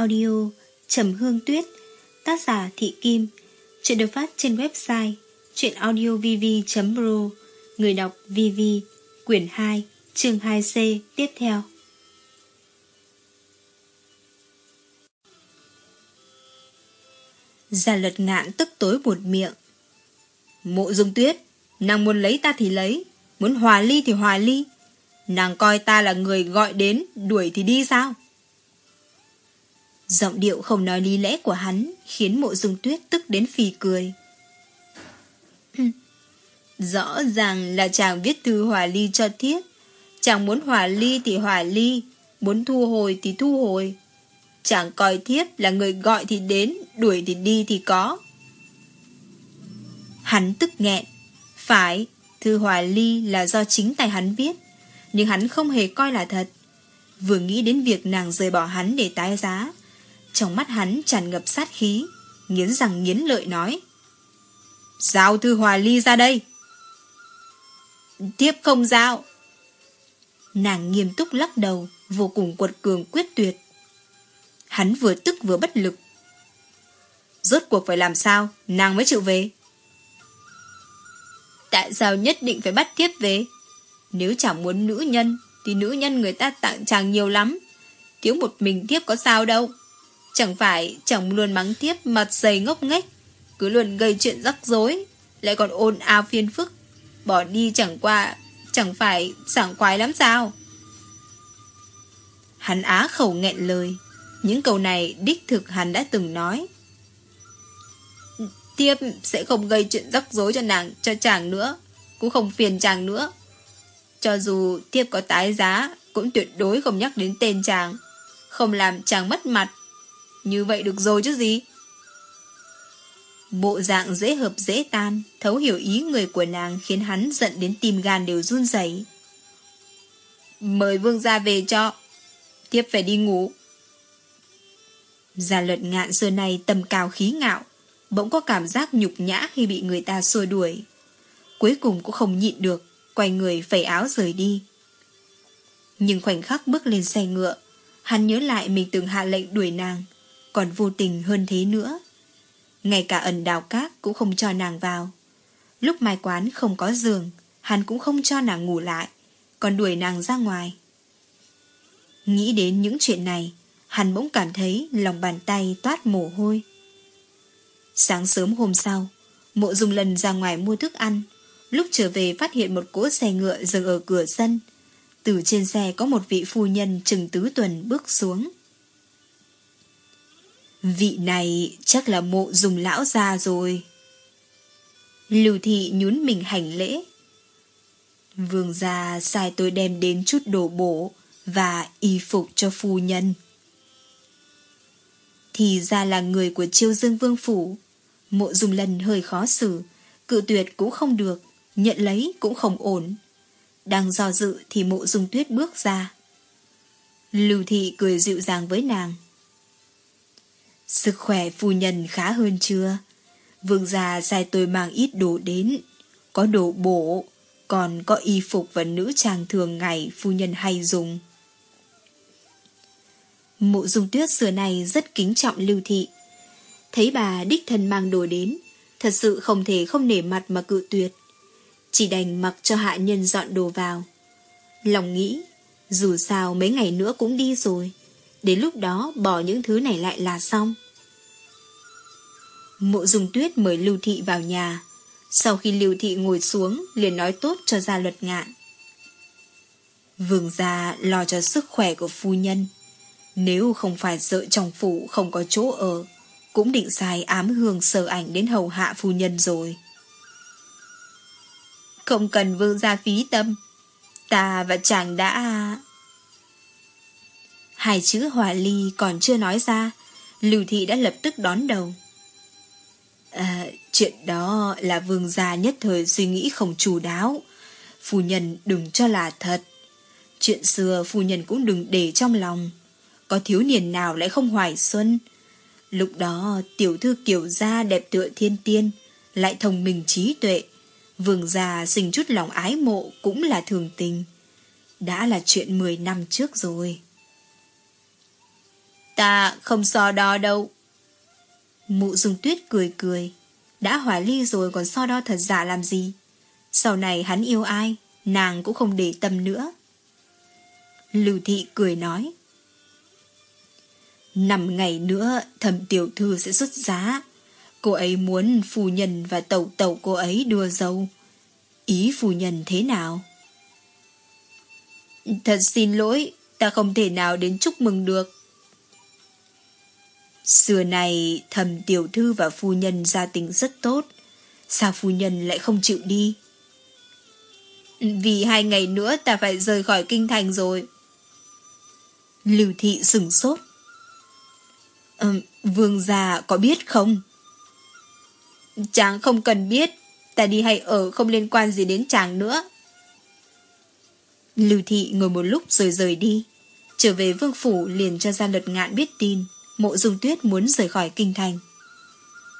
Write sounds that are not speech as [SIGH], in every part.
audio Trầm Hương Tuyết, tác giả Thị Kim, chuyện được phát trên website chuyenaudiovv.ro người đọc VV, quyển 2, chương 2C tiếp theo. Gia luật ngạn tức tối buột miệng. Mộ dung tuyết, nàng muốn lấy ta thì lấy, muốn hòa ly thì hòa ly. Nàng coi ta là người gọi đến, đuổi thì đi sao? Giọng điệu không nói lý lẽ của hắn khiến mộ dung tuyết tức đến phì cười. [CLEARS THROAT] Rõ ràng là chàng viết thư hòa ly cho thiết. Chàng muốn hòa ly thì hòa ly, muốn thu hồi thì thu hồi. Chàng coi thiếp là người gọi thì đến, đuổi thì đi thì có. Hắn tức nghẹn. Phải, thư hòa ly là do chính tay hắn viết, nhưng hắn không hề coi là thật. Vừa nghĩ đến việc nàng rời bỏ hắn để tái giá, trong mắt hắn tràn ngập sát khí, nghiến răng nghiến lợi nói. Giao thư hòa ly ra đây. Tiếp không giao. Nàng nghiêm túc lắc đầu, vô cùng quật cường quyết tuyệt. Hắn vừa tức vừa bất lực. Rốt cuộc phải làm sao, nàng mới chịu về. Tại sao nhất định phải bắt tiếp về? Nếu chẳng muốn nữ nhân, thì nữ nhân người ta tặng chàng nhiều lắm. Thiếu một mình tiếp có sao đâu. Chẳng phải chồng luôn mắng tiếp mặt dày ngốc nghếch, cứ luôn gây chuyện rắc rối, lại còn ồn ào phiền phức. Bỏ đi chẳng qua, chẳng phải sảng khoái lắm sao? Hắn á khẩu nghẹn lời. Những câu này đích thực hắn đã từng nói. Tiếp sẽ không gây chuyện rắc rối cho nàng, cho chàng nữa. Cũng không phiền chàng nữa. Cho dù tiếp có tái giá, cũng tuyệt đối không nhắc đến tên chàng. Không làm chàng mất mặt. Như vậy được rồi chứ gì? Bộ dạng dễ hợp dễ tan, thấu hiểu ý người của nàng khiến hắn giận đến tim gan đều run rẩy. Mời vương gia về cho. Tiếp phải đi ngủ. Gia luật ngạn xưa này tầm cao khí ngạo, bỗng có cảm giác nhục nhã khi bị người ta xua đuổi. Cuối cùng cũng không nhịn được, quay người phẩy áo rời đi. Nhưng khoảnh khắc bước lên xe ngựa, hắn nhớ lại mình từng hạ lệnh đuổi nàng, còn vô tình hơn thế nữa. Ngay cả ẩn đào cát cũng không cho nàng vào. Lúc mai quán không có giường, hắn cũng không cho nàng ngủ lại, còn đuổi nàng ra ngoài. Nghĩ đến những chuyện này, hắn bỗng cảm thấy lòng bàn tay toát mồ hôi. Sáng sớm hôm sau, mộ dùng lần ra ngoài mua thức ăn, lúc trở về phát hiện một cỗ xe ngựa dừng ở cửa sân. Từ trên xe có một vị phu nhân chừng tứ tuần bước xuống. Vị này chắc là mộ dùng lão già rồi. Lưu thị nhún mình hành lễ. Vương gia sai tôi đem đến chút đồ bổ và y phục cho phu nhân. Thì ra là người của chiêu dương vương phủ. Mộ dùng lần hơi khó xử, cự tuyệt cũng không được, nhận lấy cũng không ổn. Đang do dự thì mộ dùng tuyết bước ra. Lưu thị cười dịu dàng với nàng. Sức khỏe phu nhân khá hơn chưa? Vương gia sai tôi mang ít đồ đến. Có đồ bổ, còn có y phục và nữ trang thường ngày phu nhân hay dùng. Mộ dung tuyết xưa này rất kính trọng lưu thị. Thấy bà đích thân mang đồ đến, thật sự không thể không nể mặt mà cự tuyệt. Chỉ đành mặc cho hạ nhân dọn đồ vào. Lòng nghĩ, dù sao mấy ngày nữa cũng đi rồi. Đến lúc đó bỏ những thứ này lại là xong. Mộ dung tuyết mời Lưu Thị vào nhà. Sau khi Lưu Thị ngồi xuống, liền nói tốt cho gia luật ngạn. Vương gia lo cho sức khỏe của phu nhân. Nếu không phải sợ chồng phủ không có chỗ ở, cũng định sai ám hương sở ảnh đến hầu hạ phu nhân rồi. Không cần vương gia phí tâm, ta và chàng đã... Hai chữ hòa ly còn chưa nói ra, Lưu Thị đã lập tức đón đầu. À, chuyện đó là vương gia nhất thời suy nghĩ không chủ đáo. Phu nhân đừng cho là thật. Chuyện xưa phu nhân cũng đừng để trong lòng. Có thiếu niên nào lại không hoài xuân. Lúc đó tiểu thư kiểu gia đẹp tựa thiên tiên, lại thông minh trí tuệ. Vương gia sinh chút lòng ái mộ cũng là thường tình. Đã là chuyện 10 năm trước rồi. Ta không so đo đâu. Mụ dùng tuyết cười cười. Đã hỏa ly rồi còn so đo thật giả làm gì. Sau này hắn yêu ai, nàng cũng không để tâm nữa. Lưu thị cười nói. Năm ngày nữa thẩm tiểu thư sẽ xuất giá. Cô ấy muốn phu nhân và tẩu tẩu cô ấy đưa dâu. Ý phu nhân thế nào? Thật xin lỗi, ta không thể nào đến chúc mừng được. Xưa này thầm tiểu thư và phu nhân gia tình rất tốt. Sao phu nhân lại không chịu đi? Vì hai ngày nữa ta phải rời khỏi kinh thành rồi. Lưu thị sừng sốt. Ừ, vương già có biết không? Chàng không cần biết. Ta đi hay ở không liên quan gì đến chàng nữa. Lưu thị ngồi một lúc rồi rời đi. Trở về vương phủ liền cho ra lật ngạn biết tin. Mộ dung tuyết muốn rời khỏi kinh thành.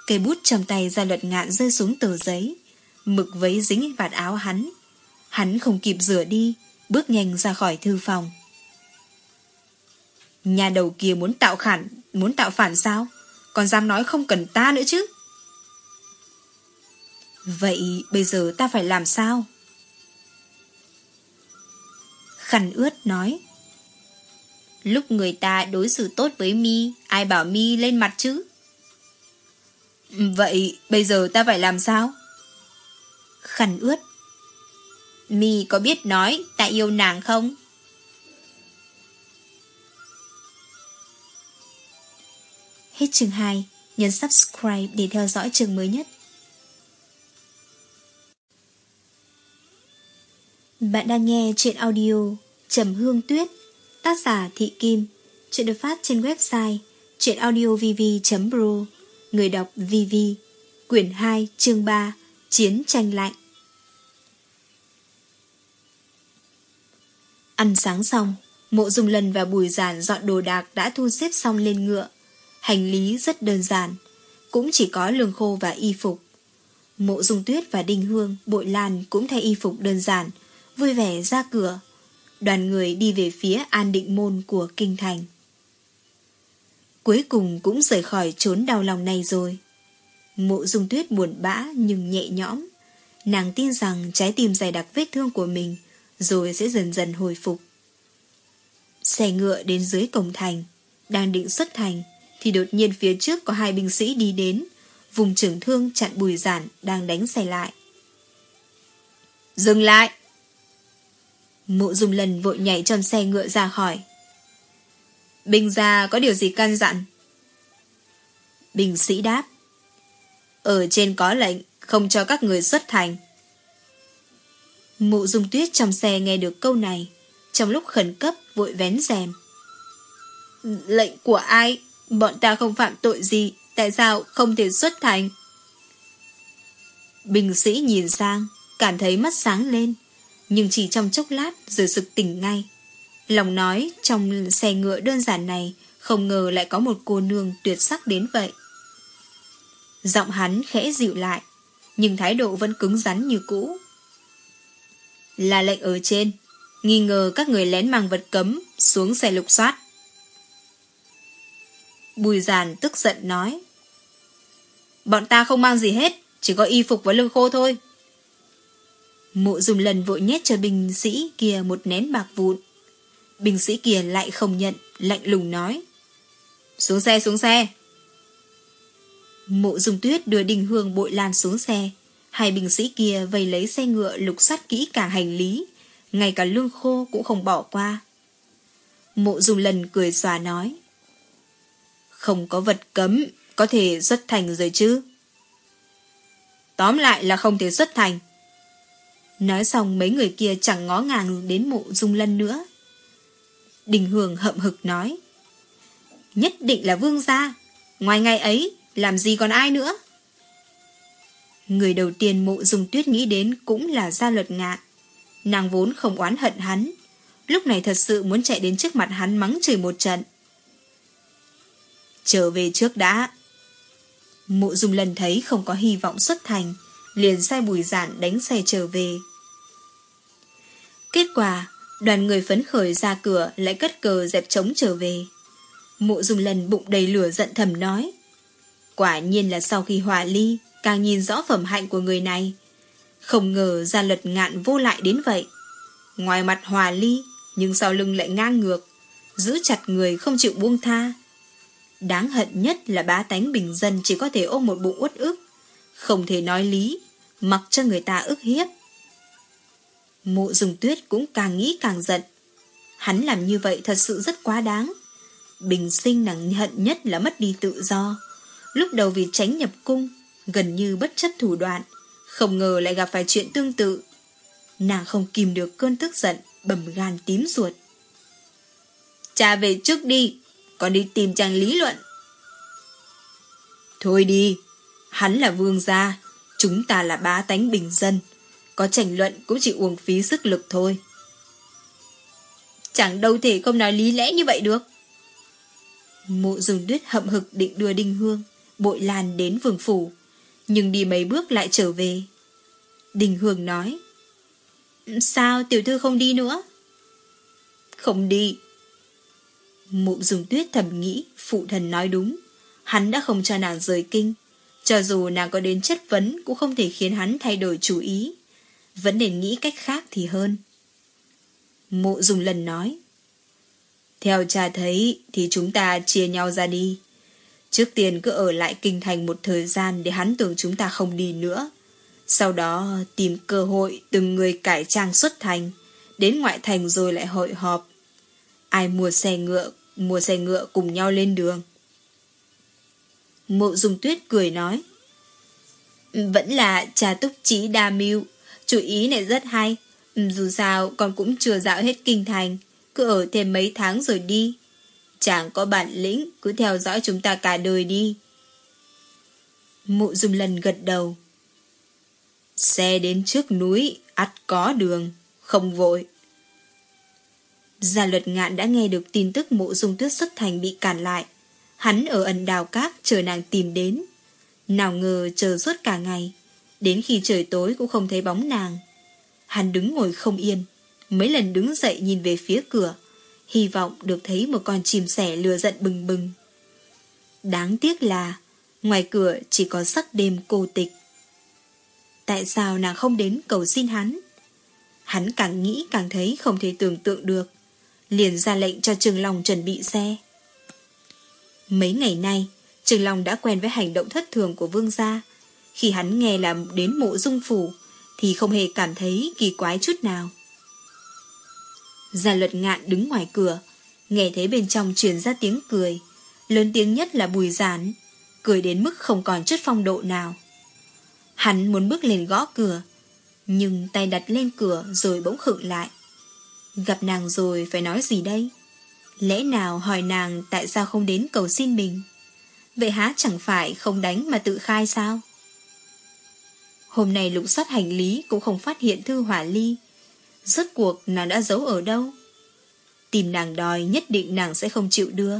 Cây bút trong tay ra lật ngạn rơi xuống tờ giấy. Mực vấy dính vạt áo hắn. Hắn không kịp rửa đi, bước nhanh ra khỏi thư phòng. Nhà đầu kia muốn tạo khản, muốn tạo phản sao? Còn dám nói không cần ta nữa chứ? Vậy bây giờ ta phải làm sao? Khăn ướt nói. Lúc người ta đối xử tốt với mi, ai bảo mi lên mặt chứ? Vậy bây giờ ta phải làm sao? Khăn ướt. Mi có biết nói ta yêu nàng không? Hết chương 2, nhấn subscribe để theo dõi chương mới nhất. Bạn đang nghe chuyện audio Trầm Hương Tuyết Tác giả Thị Kim. Chuyện được phát trên website chuyenaudiovv.pro Người đọc VV Quyển 2 chương 3 Chiến tranh lạnh. Ăn sáng xong, Mộ Dung Lần và Bùi Giản dọn đồ đạc đã thu xếp xong lên ngựa. Hành lý rất đơn giản, Cũng chỉ có lương khô và y phục. Mộ Dung Tuyết và Đinh Hương, Bội Lan cũng thay y phục đơn giản, Vui vẻ ra cửa đoàn người đi về phía an định môn của kinh thành. Cuối cùng cũng rời khỏi chốn đau lòng này rồi. Mộ dung tuyết buồn bã nhưng nhẹ nhõm. Nàng tin rằng trái tim dày đặc vết thương của mình rồi sẽ dần dần hồi phục. Xe ngựa đến dưới cổng thành, đang định xuất thành, thì đột nhiên phía trước có hai binh sĩ đi đến, vùng trưởng thương chặn bùi giản đang đánh xe lại. Dừng lại! Mộ dung lần vội nhảy trong xe ngựa ra khỏi. Bình gia có điều gì căn dặn? Bình sĩ đáp. Ở trên có lệnh không cho các người xuất thành. Mộ dung tuyết trong xe nghe được câu này, trong lúc khẩn cấp vội vén rèm. Lệnh của ai? Bọn ta không phạm tội gì, tại sao không thể xuất thành? Bình sĩ nhìn sang, cảm thấy mắt sáng lên, nhưng chỉ trong chốc lát rồi sực tỉnh ngay. Lòng nói trong xe ngựa đơn giản này không ngờ lại có một cô nương tuyệt sắc đến vậy. Giọng hắn khẽ dịu lại, nhưng thái độ vẫn cứng rắn như cũ. Là lệnh ở trên, nghi ngờ các người lén mang vật cấm xuống xe lục soát. Bùi giàn tức giận nói. Bọn ta không mang gì hết, chỉ có y phục và lưng khô thôi. Mộ dùng lần vội nhét cho binh sĩ kia một nén bạc vụn. Binh sĩ kia lại không nhận, lạnh lùng nói. Xuống xe, xuống xe. Mộ dùng tuyết đưa đình hương bội lan xuống xe. Hai binh sĩ kia vây lấy xe ngựa lục soát kỹ cả hành lý. Ngay cả lương khô cũng không bỏ qua. Mộ dùng lần cười xòa nói. Không có vật cấm, có thể xuất thành rồi chứ. Tóm lại là không thể xuất thành. Nói xong mấy người kia chẳng ngó ngàng đến mộ dung lân nữa. Đình Hường hậm hực nói. Nhất định là vương gia. Ngoài ngày ấy, làm gì còn ai nữa? Người đầu tiên mộ dung tuyết nghĩ đến cũng là gia luật ngạ. Nàng vốn không oán hận hắn. Lúc này thật sự muốn chạy đến trước mặt hắn mắng chửi một trận. Trở về trước đã. Mộ dung lần thấy không có hy vọng xuất thành, liền sai bùi giản đánh xe trở về. Kết quả, đoàn người phấn khởi ra cửa lại cất cờ dẹp trống trở về. Mộ dùng lần bụng đầy lửa giận thầm nói. Quả nhiên là sau khi hòa ly, càng nhìn rõ phẩm hạnh của người này. Không ngờ ra lật ngạn vô lại đến vậy. Ngoài mặt hòa ly, nhưng sau lưng lại ngang ngược, giữ chặt người không chịu buông tha. Đáng hận nhất là bá tánh bình dân chỉ có thể ôm một bụng uất ức, không thể nói lý, mặc cho người ta ức hiếp. Mộ dùng tuyết cũng càng nghĩ càng giận. Hắn làm như vậy thật sự rất quá đáng. Bình sinh nàng hận nhất là mất đi tự do. Lúc đầu vì tránh nhập cung, gần như bất chấp thủ đoạn, không ngờ lại gặp phải chuyện tương tự. Nàng không kìm được cơn tức giận, bầm gan tím ruột. Cha về trước đi, còn đi tìm chàng lý luận. Thôi đi, hắn là vương gia, chúng ta là bá tánh bình dân. Có tranh luận cũng chỉ uổng phí sức lực thôi. Chẳng đâu thể không nói lý lẽ như vậy được. Mộ dùng tuyết hậm hực định đưa đinh hương, bội lan đến vườn phủ, nhưng đi mấy bước lại trở về. Đinh hương nói, Sao tiểu thư không đi nữa? Không đi. Mụ dùng tuyết thầm nghĩ phụ thần nói đúng. Hắn đã không cho nàng rời kinh. Cho dù nàng có đến chất vấn cũng không thể khiến hắn thay đổi chủ ý. Vẫn nên nghĩ cách khác thì hơn. Mụ dùng lần nói. Theo cha thấy thì chúng ta chia nhau ra đi. Trước tiên cứ ở lại kinh thành một thời gian để hắn tưởng chúng ta không đi nữa. Sau đó tìm cơ hội từng người cải trang xuất thành, đến ngoại thành rồi lại hội họp. Ai mua xe ngựa, mua xe ngựa cùng nhau lên đường. Mộ dùng tuyết cười nói. Vẫn là cha túc trí đa mưu, chủ ý này rất hay. Ừ, dù sao con cũng chưa dạo hết kinh thành, cứ ở thêm mấy tháng rồi đi. Chẳng có bản lĩnh, cứ theo dõi chúng ta cả đời đi. mụ dung lần gật đầu. Xe đến trước núi, ắt có đường, không vội. Gia luật ngạn đã nghe được tin tức mộ dung tuyết xuất thành bị cản lại. Hắn ở ẩn đào cát chờ nàng tìm đến. Nào ngờ chờ suốt cả ngày. Đến khi trời tối cũng không thấy bóng nàng. Hắn đứng ngồi không yên. Mấy lần đứng dậy nhìn về phía cửa. Hy vọng được thấy một con chim sẻ lừa giận bừng bừng. Đáng tiếc là ngoài cửa chỉ có sắc đêm cô tịch. Tại sao nàng không đến cầu xin hắn? Hắn càng nghĩ càng thấy không thể tưởng tượng được. Liền ra lệnh cho Trường Long chuẩn bị xe. Mấy ngày nay, Trường Long đã quen với hành động thất thường của vương gia. Khi hắn nghe là đến mộ dung phủ, thì không hề cảm thấy kỳ quái chút nào. Gia luật ngạn đứng ngoài cửa, nghe thấy bên trong truyền ra tiếng cười. Lớn tiếng nhất là bùi gián cười đến mức không còn chút phong độ nào. Hắn muốn bước lên gõ cửa, nhưng tay đặt lên cửa rồi bỗng khựng lại. Gặp nàng rồi phải nói gì đây? Lẽ nào hỏi nàng tại sao không đến cầu xin mình? Vậy há chẳng phải không đánh mà tự khai sao? Hôm nay lục soát hành lý cũng không phát hiện thư hỏa ly. Rốt cuộc nàng đã giấu ở đâu? Tìm nàng đòi nhất định nàng sẽ không chịu đưa.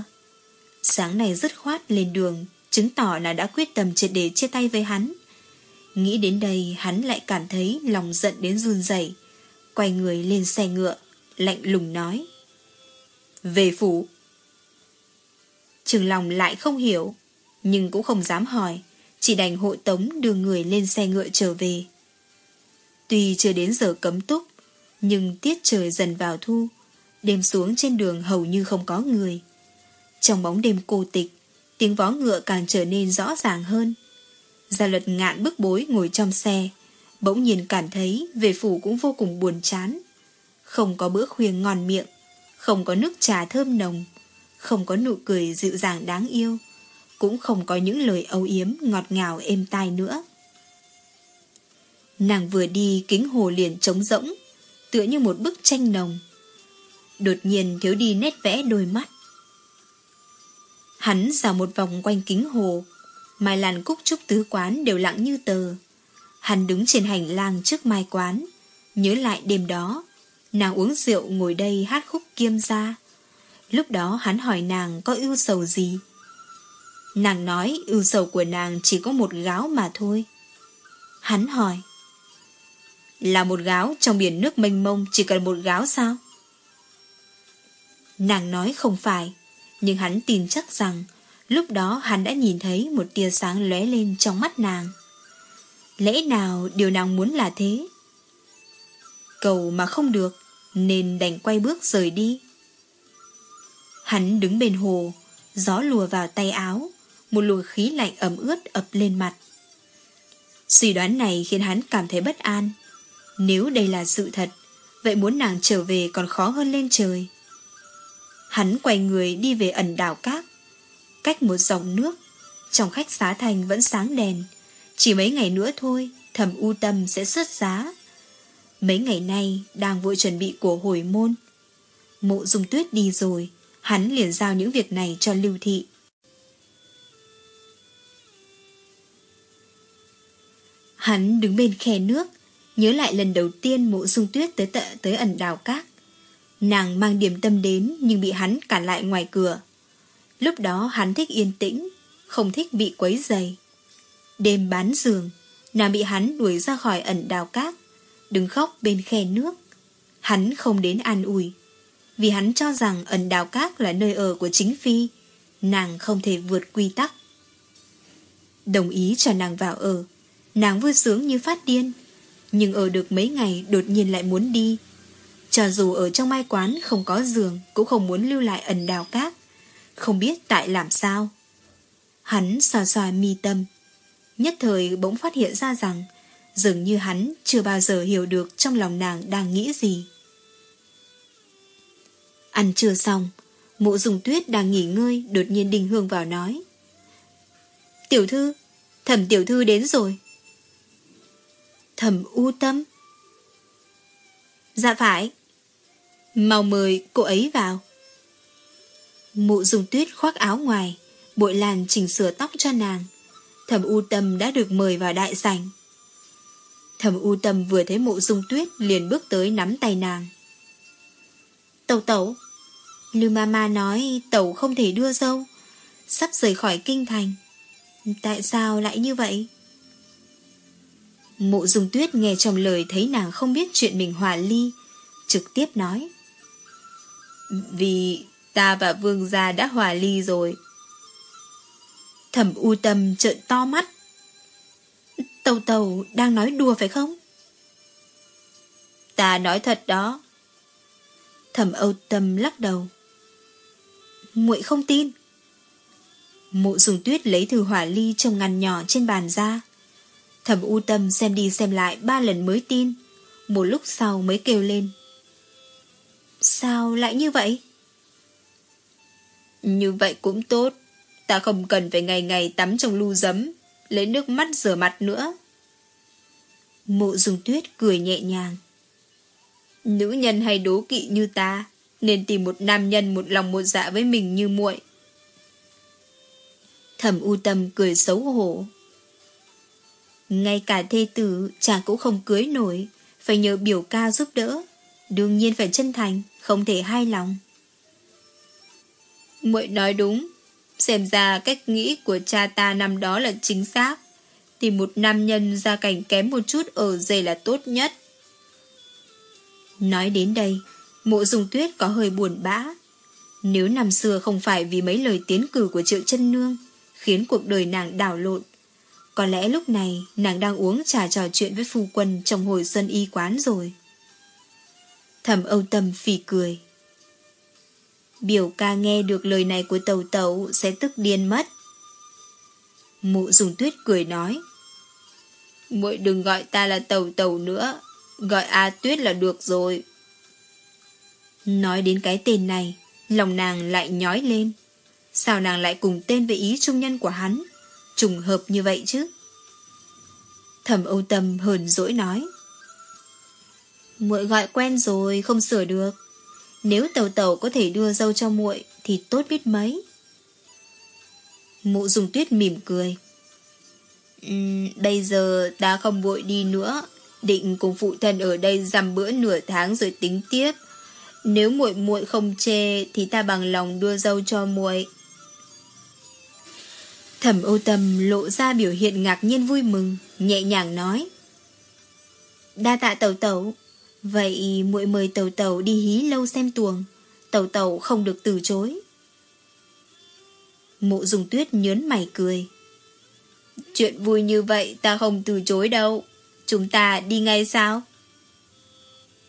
Sáng nay dứt khoát lên đường, chứng tỏ nàng đã quyết tâm triệt để chia tay với hắn. Nghĩ đến đây hắn lại cảm thấy lòng giận đến run rẩy Quay người lên xe ngựa Lạnh lùng nói Về phủ Trường lòng lại không hiểu Nhưng cũng không dám hỏi chỉ đành hộ tống đưa người lên xe ngựa trở về. Tuy chưa đến giờ cấm túc Nhưng tiết trời dần vào thu Đêm xuống trên đường hầu như không có người. Trong bóng đêm cô tịch Tiếng vó ngựa càng trở nên rõ ràng hơn. Gia luật ngạn bức bối ngồi trong xe, bỗng nhiên cảm thấy về phủ cũng vô cùng buồn chán. Không có bữa khuya ngon miệng, không có nước trà thơm nồng, không có nụ cười dịu dàng đáng yêu, cũng không có những lời âu yếm ngọt ngào êm tai nữa. Nàng vừa đi kính hồ liền trống rỗng, tựa như một bức tranh nồng. Đột nhiên thiếu đi nét vẽ đôi mắt. Hắn dạo một vòng quanh kính hồ, Mai làn Cúc Trúc tứ quán đều lặng như tờ. Hắn đứng trên hành lang trước mai quán, nhớ lại đêm đó, nàng uống rượu ngồi đây hát khúc kiêm ra. Lúc đó hắn hỏi nàng có ưu sầu gì. Nàng nói ưu sầu của nàng chỉ có một gáo mà thôi. Hắn hỏi. Là một gáo trong biển nước mênh mông chỉ cần một gáo sao? Nàng nói không phải, Nhưng hắn tin chắc rằng lúc đó hắn đã nhìn thấy một tia sáng lóe lên trong mắt nàng. Lẽ nào điều nàng muốn là thế? Cầu mà không được, nên đành quay bước rời đi. Hắn đứng bên hồ, gió lùa vào tay áo, một luồng khí lạnh ẩm ướt ập lên mặt. Suy đoán này khiến hắn cảm thấy bất an. Nếu đây là sự thật, vậy muốn nàng trở về còn khó hơn lên trời. Hắn quay người đi về ẩn đảo cát, cách một dòng nước. Trong khách xá thành vẫn sáng đèn, chỉ mấy ngày nữa thôi, thầm u tâm sẽ xuất giá. Mấy ngày nay đang vội chuẩn bị của hồi môn. Mộ dung tuyết đi rồi, hắn liền giao những việc này cho lưu thị. Hắn đứng bên khe nước, nhớ lại lần đầu tiên mộ dung tuyết tới tợ tới ẩn đào cát. Nàng mang điểm tâm đến nhưng bị hắn cản lại ngoài cửa. Lúc đó hắn thích yên tĩnh, không thích bị quấy dày. Đêm bán giường, nàng bị hắn đuổi ra khỏi ẩn đào cát, đứng khóc bên khe nước. Hắn không đến an ủi, vì hắn cho rằng ẩn đào cát là nơi ở của chính phi, nàng không thể vượt quy tắc. Đồng ý cho nàng vào ở, nàng vui sướng như phát điên, nhưng ở được mấy ngày đột nhiên lại muốn đi. Cho dù ở trong mai quán không có giường cũng không muốn lưu lại ẩn đào cát, không biết tại làm sao. Hắn xoa xoa mi tâm, nhất thời bỗng phát hiện ra rằng dường như hắn chưa bao giờ hiểu được trong lòng nàng đang nghĩ gì. Ăn trưa xong, mộ dùng tuyết đang nghỉ ngơi đột nhiên đình hương vào nói. Tiểu thư, thẩm tiểu thư đến rồi. Thẩm u tâm. Dạ phải. Mau mời cô ấy vào. Mụ dùng tuyết khoác áo ngoài, bội làn chỉnh sửa tóc cho nàng. Thẩm u tâm đã được mời vào đại sảnh. Thẩm u tâm vừa thấy mụ dung tuyết liền bước tới nắm tay nàng. Tẩu tẩu. Lưu Mama nói tẩu không thể đưa dâu. Sắp rời khỏi kinh thành. Tại sao lại như vậy? Mộ dung tuyết nghe trong lời thấy nàng không biết chuyện mình hòa ly. Trực tiếp nói. Vì ta và vương gia đã hòa ly rồi. Thẩm u tâm trợn to mắt. Tàu tàu đang nói đùa phải không? Ta nói thật đó. Thẩm âu tâm lắc đầu. muội không tin. Mộ dùng tuyết lấy thư hỏa ly trong ngăn nhỏ trên bàn ra. Thẩm u tâm xem đi xem lại ba lần mới tin. Một lúc sau mới kêu lên. Sao lại như vậy? Như vậy cũng tốt. Ta không cần phải ngày ngày tắm trong lu giấm, lấy nước mắt rửa mặt nữa. Mộ dùng tuyết cười nhẹ nhàng. Nữ nhân hay đố kỵ như ta, nên tìm một nam nhân một lòng một dạ với mình như muội. Thẩm u tâm cười xấu hổ. Ngay cả thê tử chàng cũng không cưới nổi, phải nhờ biểu ca giúp đỡ. Đương nhiên phải chân thành, không thể hai lòng. muội nói đúng, xem ra cách nghĩ của cha ta năm đó là chính xác. Thì một nam nhân gia cảnh kém một chút ở dây là tốt nhất. Nói đến đây, mộ dùng tuyết có hơi buồn bã. Nếu năm xưa không phải vì mấy lời tiến cử của triệu chân nương, khiến cuộc đời nàng đảo lộn, có lẽ lúc này nàng đang uống trà trò chuyện với phu quân trong hồi sân y quán rồi. Thẩm âu tâm phì cười. Biểu ca nghe được lời này của tàu tàu sẽ tức điên mất. Mụ dùng tuyết cười nói. muội đừng gọi ta là tàu tàu nữa, gọi A tuyết là được rồi. Nói đến cái tên này, lòng nàng lại nhói lên. Sao nàng lại cùng tên với ý trung nhân của hắn? Trùng hợp như vậy chứ? Thẩm Âu Tâm hờn dỗi nói. Muội gọi quen rồi, không sửa được. Nếu tàu tàu có thể đưa dâu cho muội thì tốt biết mấy. Mụ dùng tuyết mỉm cười. Uhm, bây giờ ta không vội đi nữa, định cùng phụ thân ở đây dằm bữa nửa tháng rồi tính tiếp. Nếu muội muội không chê thì ta bằng lòng đưa dâu cho muội. Thẩm ô tâm lộ ra biểu hiện ngạc nhiên vui mừng, nhẹ nhàng nói. Đa tạ tàu tàu, vậy muội mời tàu tàu đi hí lâu xem tuồng, tàu tàu không được từ chối. Mộ dùng tuyết nhớn mày cười. Chuyện vui như vậy ta không từ chối đâu. Chúng ta đi ngay sao?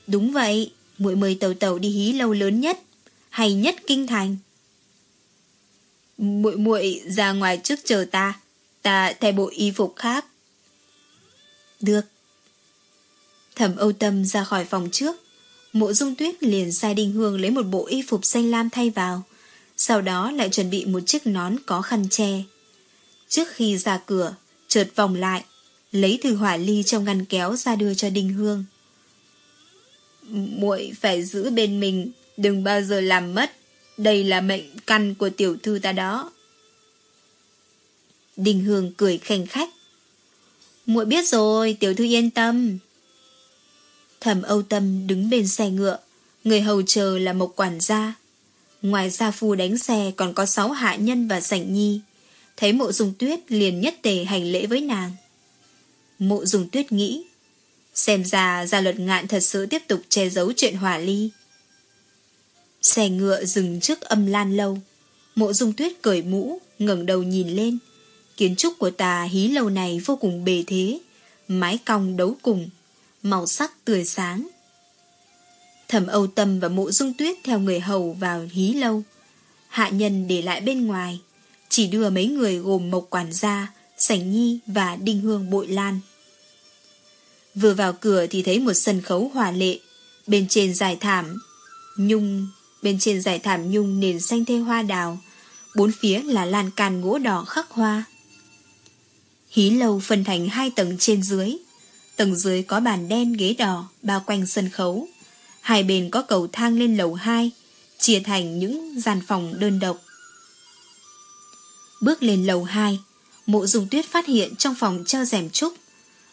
Đúng vậy, muội mời tàu tàu đi hí lâu lớn nhất, hay nhất kinh thành. Muội muội ra ngoài trước chờ ta, ta thay bộ y phục khác. Được. Thẩm Âu Tâm ra khỏi phòng trước, Mộ Dung Tuyết liền sai Đinh Hương lấy một bộ y phục xanh lam thay vào, sau đó lại chuẩn bị một chiếc nón có khăn che. Trước khi ra cửa, chợt vòng lại, lấy từ hỏa ly trong ngăn kéo ra đưa cho Đinh Hương. muội phải giữ bên mình, đừng bao giờ làm mất. Đây là mệnh căn của tiểu thư ta đó. đình Hương cười khanh khách. muội biết rồi, tiểu thư yên tâm. Thẩm Âu Tâm đứng bên xe ngựa, người hầu chờ là một quản gia. Ngoài gia phu đánh xe còn có sáu hạ nhân và sảnh nhi. Thấy mộ dùng tuyết liền nhất tề hành lễ với nàng. Mộ dùng tuyết nghĩ, xem ra gia luật ngạn thật sự tiếp tục che giấu chuyện hỏa ly. Xe ngựa dừng trước âm lan lâu. Mộ dung tuyết cởi mũ, ngẩng đầu nhìn lên. Kiến trúc của tà hí lâu này vô cùng bề thế, mái cong đấu cùng, màu sắc tươi sáng. Thẩm Âu Tâm và Mộ Dung Tuyết theo người hầu vào hí lâu. Hạ nhân để lại bên ngoài, chỉ đưa mấy người gồm Mộc Quản gia, Sảnh Nhi và Đinh Hương Bội Lan. Vừa vào cửa thì thấy một sân khấu hòa lệ, bên trên dài thảm, nhung, bên trên giải thảm nhung nền xanh thê hoa đào, bốn phía là lan can gỗ đỏ khắc hoa. Hí lâu phân thành hai tầng trên dưới, tầng dưới có bàn đen ghế đỏ bao quanh sân khấu, hai bên có cầu thang lên lầu hai, chia thành những gian phòng đơn độc. Bước lên lầu hai, mộ dùng tuyết phát hiện trong phòng treo rèm trúc.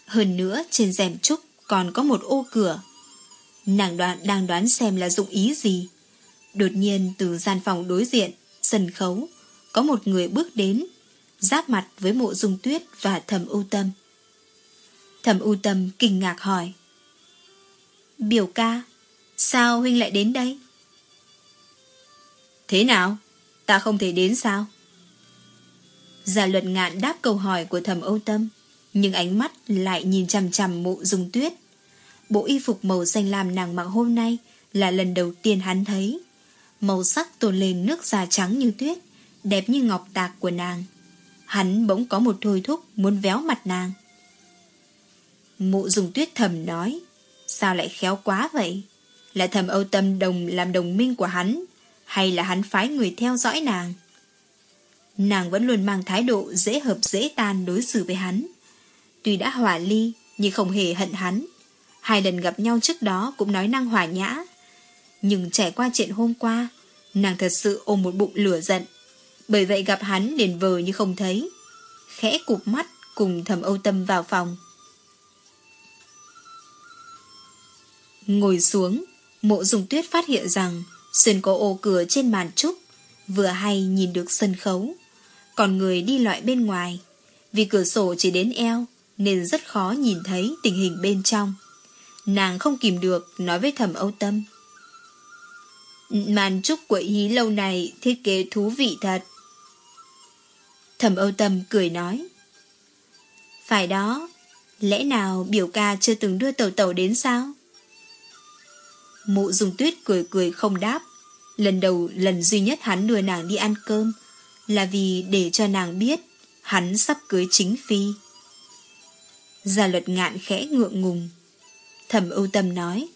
Hơn nữa trên rèm trúc còn có một ô cửa. Nàng đoạn đang đoán xem là dụng ý gì. Đột nhiên từ gian phòng đối diện, sân khấu, có một người bước đến, giáp mặt với mộ dung tuyết và thầm ưu tâm. Thầm ưu tâm kinh ngạc hỏi. Biểu ca, sao huynh lại đến đây? Thế nào? Ta không thể đến sao? Gia luật ngạn đáp câu hỏi của thầm âu tâm, nhưng ánh mắt lại nhìn chằm chằm mộ dung tuyết. Bộ y phục màu xanh lam nàng mặc hôm nay là lần đầu tiên hắn thấy. Màu sắc tôn lên nước da trắng như tuyết, đẹp như ngọc tạc của nàng. Hắn bỗng có một thôi thúc muốn véo mặt nàng. mụ dùng tuyết thầm nói, sao lại khéo quá vậy? Là thầm âu tâm đồng làm đồng minh của hắn, hay là hắn phái người theo dõi nàng? Nàng vẫn luôn mang thái độ dễ hợp dễ tan đối xử với hắn. Tuy đã hỏa ly, nhưng không hề hận hắn. Hai lần gặp nhau trước đó cũng nói năng hòa nhã. Nhưng trải qua chuyện hôm qua, nàng thật sự ôm một bụng lửa giận. Bởi vậy gặp hắn liền vờ như không thấy. Khẽ cụp mắt cùng thầm âu tâm vào phòng. Ngồi xuống, mộ dùng tuyết phát hiện rằng xuyên có ô cửa trên màn trúc, vừa hay nhìn được sân khấu còn người đi loại bên ngoài. Vì cửa sổ chỉ đến eo, nên rất khó nhìn thấy tình hình bên trong. Nàng không kìm được nói với thẩm âu tâm. Màn trúc của hí lâu này thiết kế thú vị thật. Thẩm âu tâm cười nói. Phải đó, lẽ nào biểu ca chưa từng đưa tàu tàu đến sao? Mụ dùng tuyết cười cười không đáp. Lần đầu, lần duy nhất hắn đưa nàng đi ăn cơm, là vì để cho nàng biết hắn sắp cưới chính phi. Gia luật ngạn khẽ ngượng ngùng. Thẩm Âu tâm nói.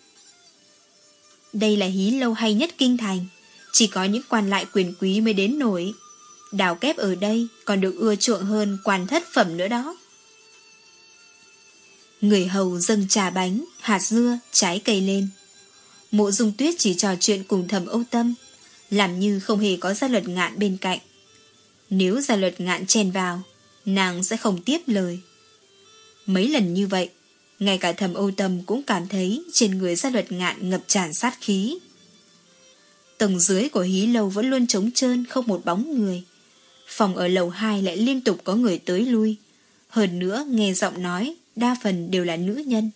Đây là hí lâu hay nhất kinh thành, chỉ có những quan lại quyền quý mới đến nổi. Đào kép ở đây còn được ưa chuộng hơn quan thất phẩm nữa đó. Người hầu dâng trà bánh, hạt dưa, trái cây lên. Mộ dung tuyết chỉ trò chuyện cùng thầm âu tâm, làm như không hề có gia luật ngạn bên cạnh. Nếu gia luật ngạn chen vào, nàng sẽ không tiếp lời. Mấy lần như vậy, ngay cả thầm âu tâm cũng cảm thấy trên người gia luật ngạn ngập tràn sát khí. Tầng dưới của hí lâu vẫn luôn trống trơn không một bóng người. Phòng ở lầu 2 lại liên tục có người tới lui. Hơn nữa nghe giọng nói, đa phần đều là nữ nhân.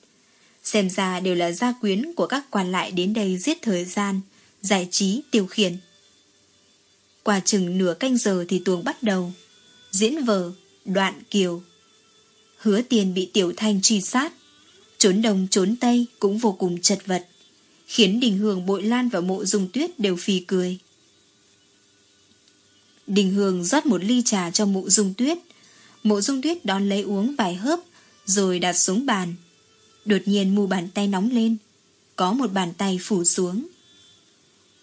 Xem ra đều là gia quyến của các quan lại đến đây giết thời gian, giải trí, tiêu khiển. Qua chừng nửa canh giờ thì tuồng bắt đầu. Diễn vở, đoạn kiều. Hứa tiền bị tiểu thanh truy sát. Trốn đông trốn tây cũng vô cùng chật vật. Khiến đình hương bội lan và mộ dung tuyết đều phì cười. Đình hương rót một ly trà cho mộ dung tuyết. Mộ dung tuyết đón lấy uống vài hớp rồi đặt xuống bàn. Đột nhiên mu bàn tay nóng lên. Có một bàn tay phủ xuống.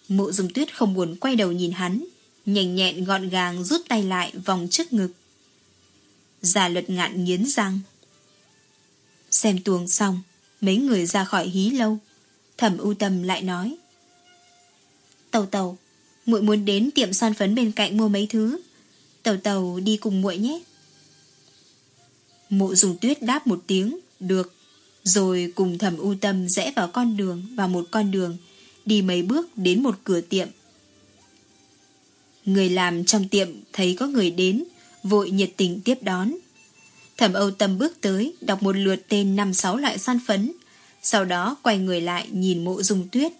Mộ dung tuyết không buồn quay đầu nhìn hắn, nhanh nhẹn gọn gàng rút tay lại vòng trước ngực. Giả luật ngạn nghiến răng. Xem tuồng xong, mấy người ra khỏi hí lâu. Thẩm ưu tâm lại nói. Tàu tàu, muội muốn đến tiệm son phấn bên cạnh mua mấy thứ. Tàu tàu đi cùng muội nhé. Mộ dùng tuyết đáp một tiếng, được. Rồi cùng thẩm ưu tâm rẽ vào con đường, vào một con đường, đi mấy bước đến một cửa tiệm. Người làm trong tiệm thấy có người đến, vội nhiệt tình tiếp đón. Thẩm Âu Tâm bước tới, đọc một lượt tên năm sáu loại san phấn, sau đó quay người lại nhìn mộ dung tuyết.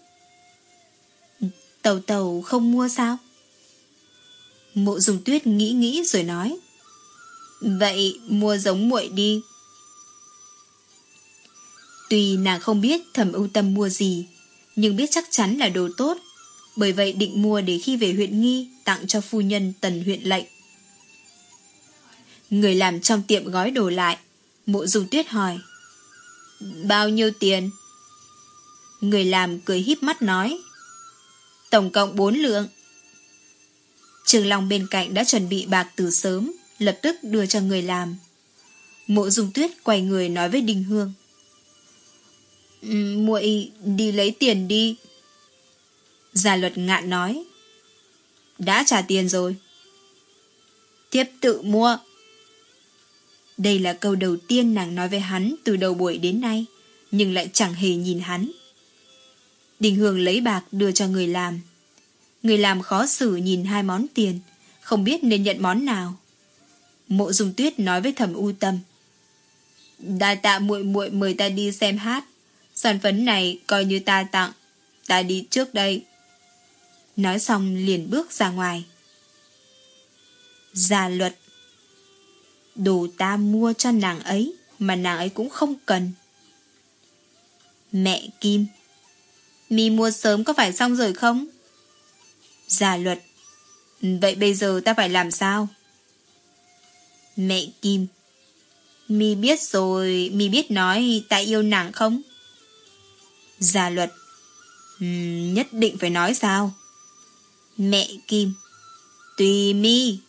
Tàu tàu không mua sao? Mộ dung tuyết nghĩ nghĩ rồi nói. Vậy mua giống muội đi. Tuy nàng không biết thẩm ưu tâm mua gì, nhưng biết chắc chắn là đồ tốt, bởi vậy định mua để khi về huyện Nghi tặng cho phu nhân tần huyện lệnh. Người làm trong tiệm gói đồ lại, mộ dung tuyết hỏi. Bao nhiêu tiền? Người làm cười híp mắt nói. Tổng cộng 4 lượng. Trường Long bên cạnh đã chuẩn bị bạc từ sớm, lập tức đưa cho người làm. Mộ dung tuyết quay người nói với Đình Hương. Ừ, muội đi lấy tiền đi. Gia luật ngạn nói. Đã trả tiền rồi. Tiếp tự mua. Đây là câu đầu tiên nàng nói với hắn từ đầu buổi đến nay, nhưng lại chẳng hề nhìn hắn. Đình Hương lấy bạc đưa cho người làm. Người làm khó xử nhìn hai món tiền, không biết nên nhận món nào. Mộ Dung Tuyết nói với Thẩm U Tâm. Đa tạ muội muội mời ta đi xem hát. Sản phấn này coi như ta tặng. Ta đi trước đây. Nói xong liền bước ra ngoài. Gia luật. Đồ ta mua cho nàng ấy mà nàng ấy cũng không cần. Mẹ Kim. Mi mua sớm có phải xong rồi không? Gia luật. Vậy bây giờ ta phải làm sao? Mẹ Kim. Mi biết rồi, mi biết nói ta yêu nàng không? Gia luật. Uhm, nhất định phải nói sao? Mẹ Kim. Tùy mi.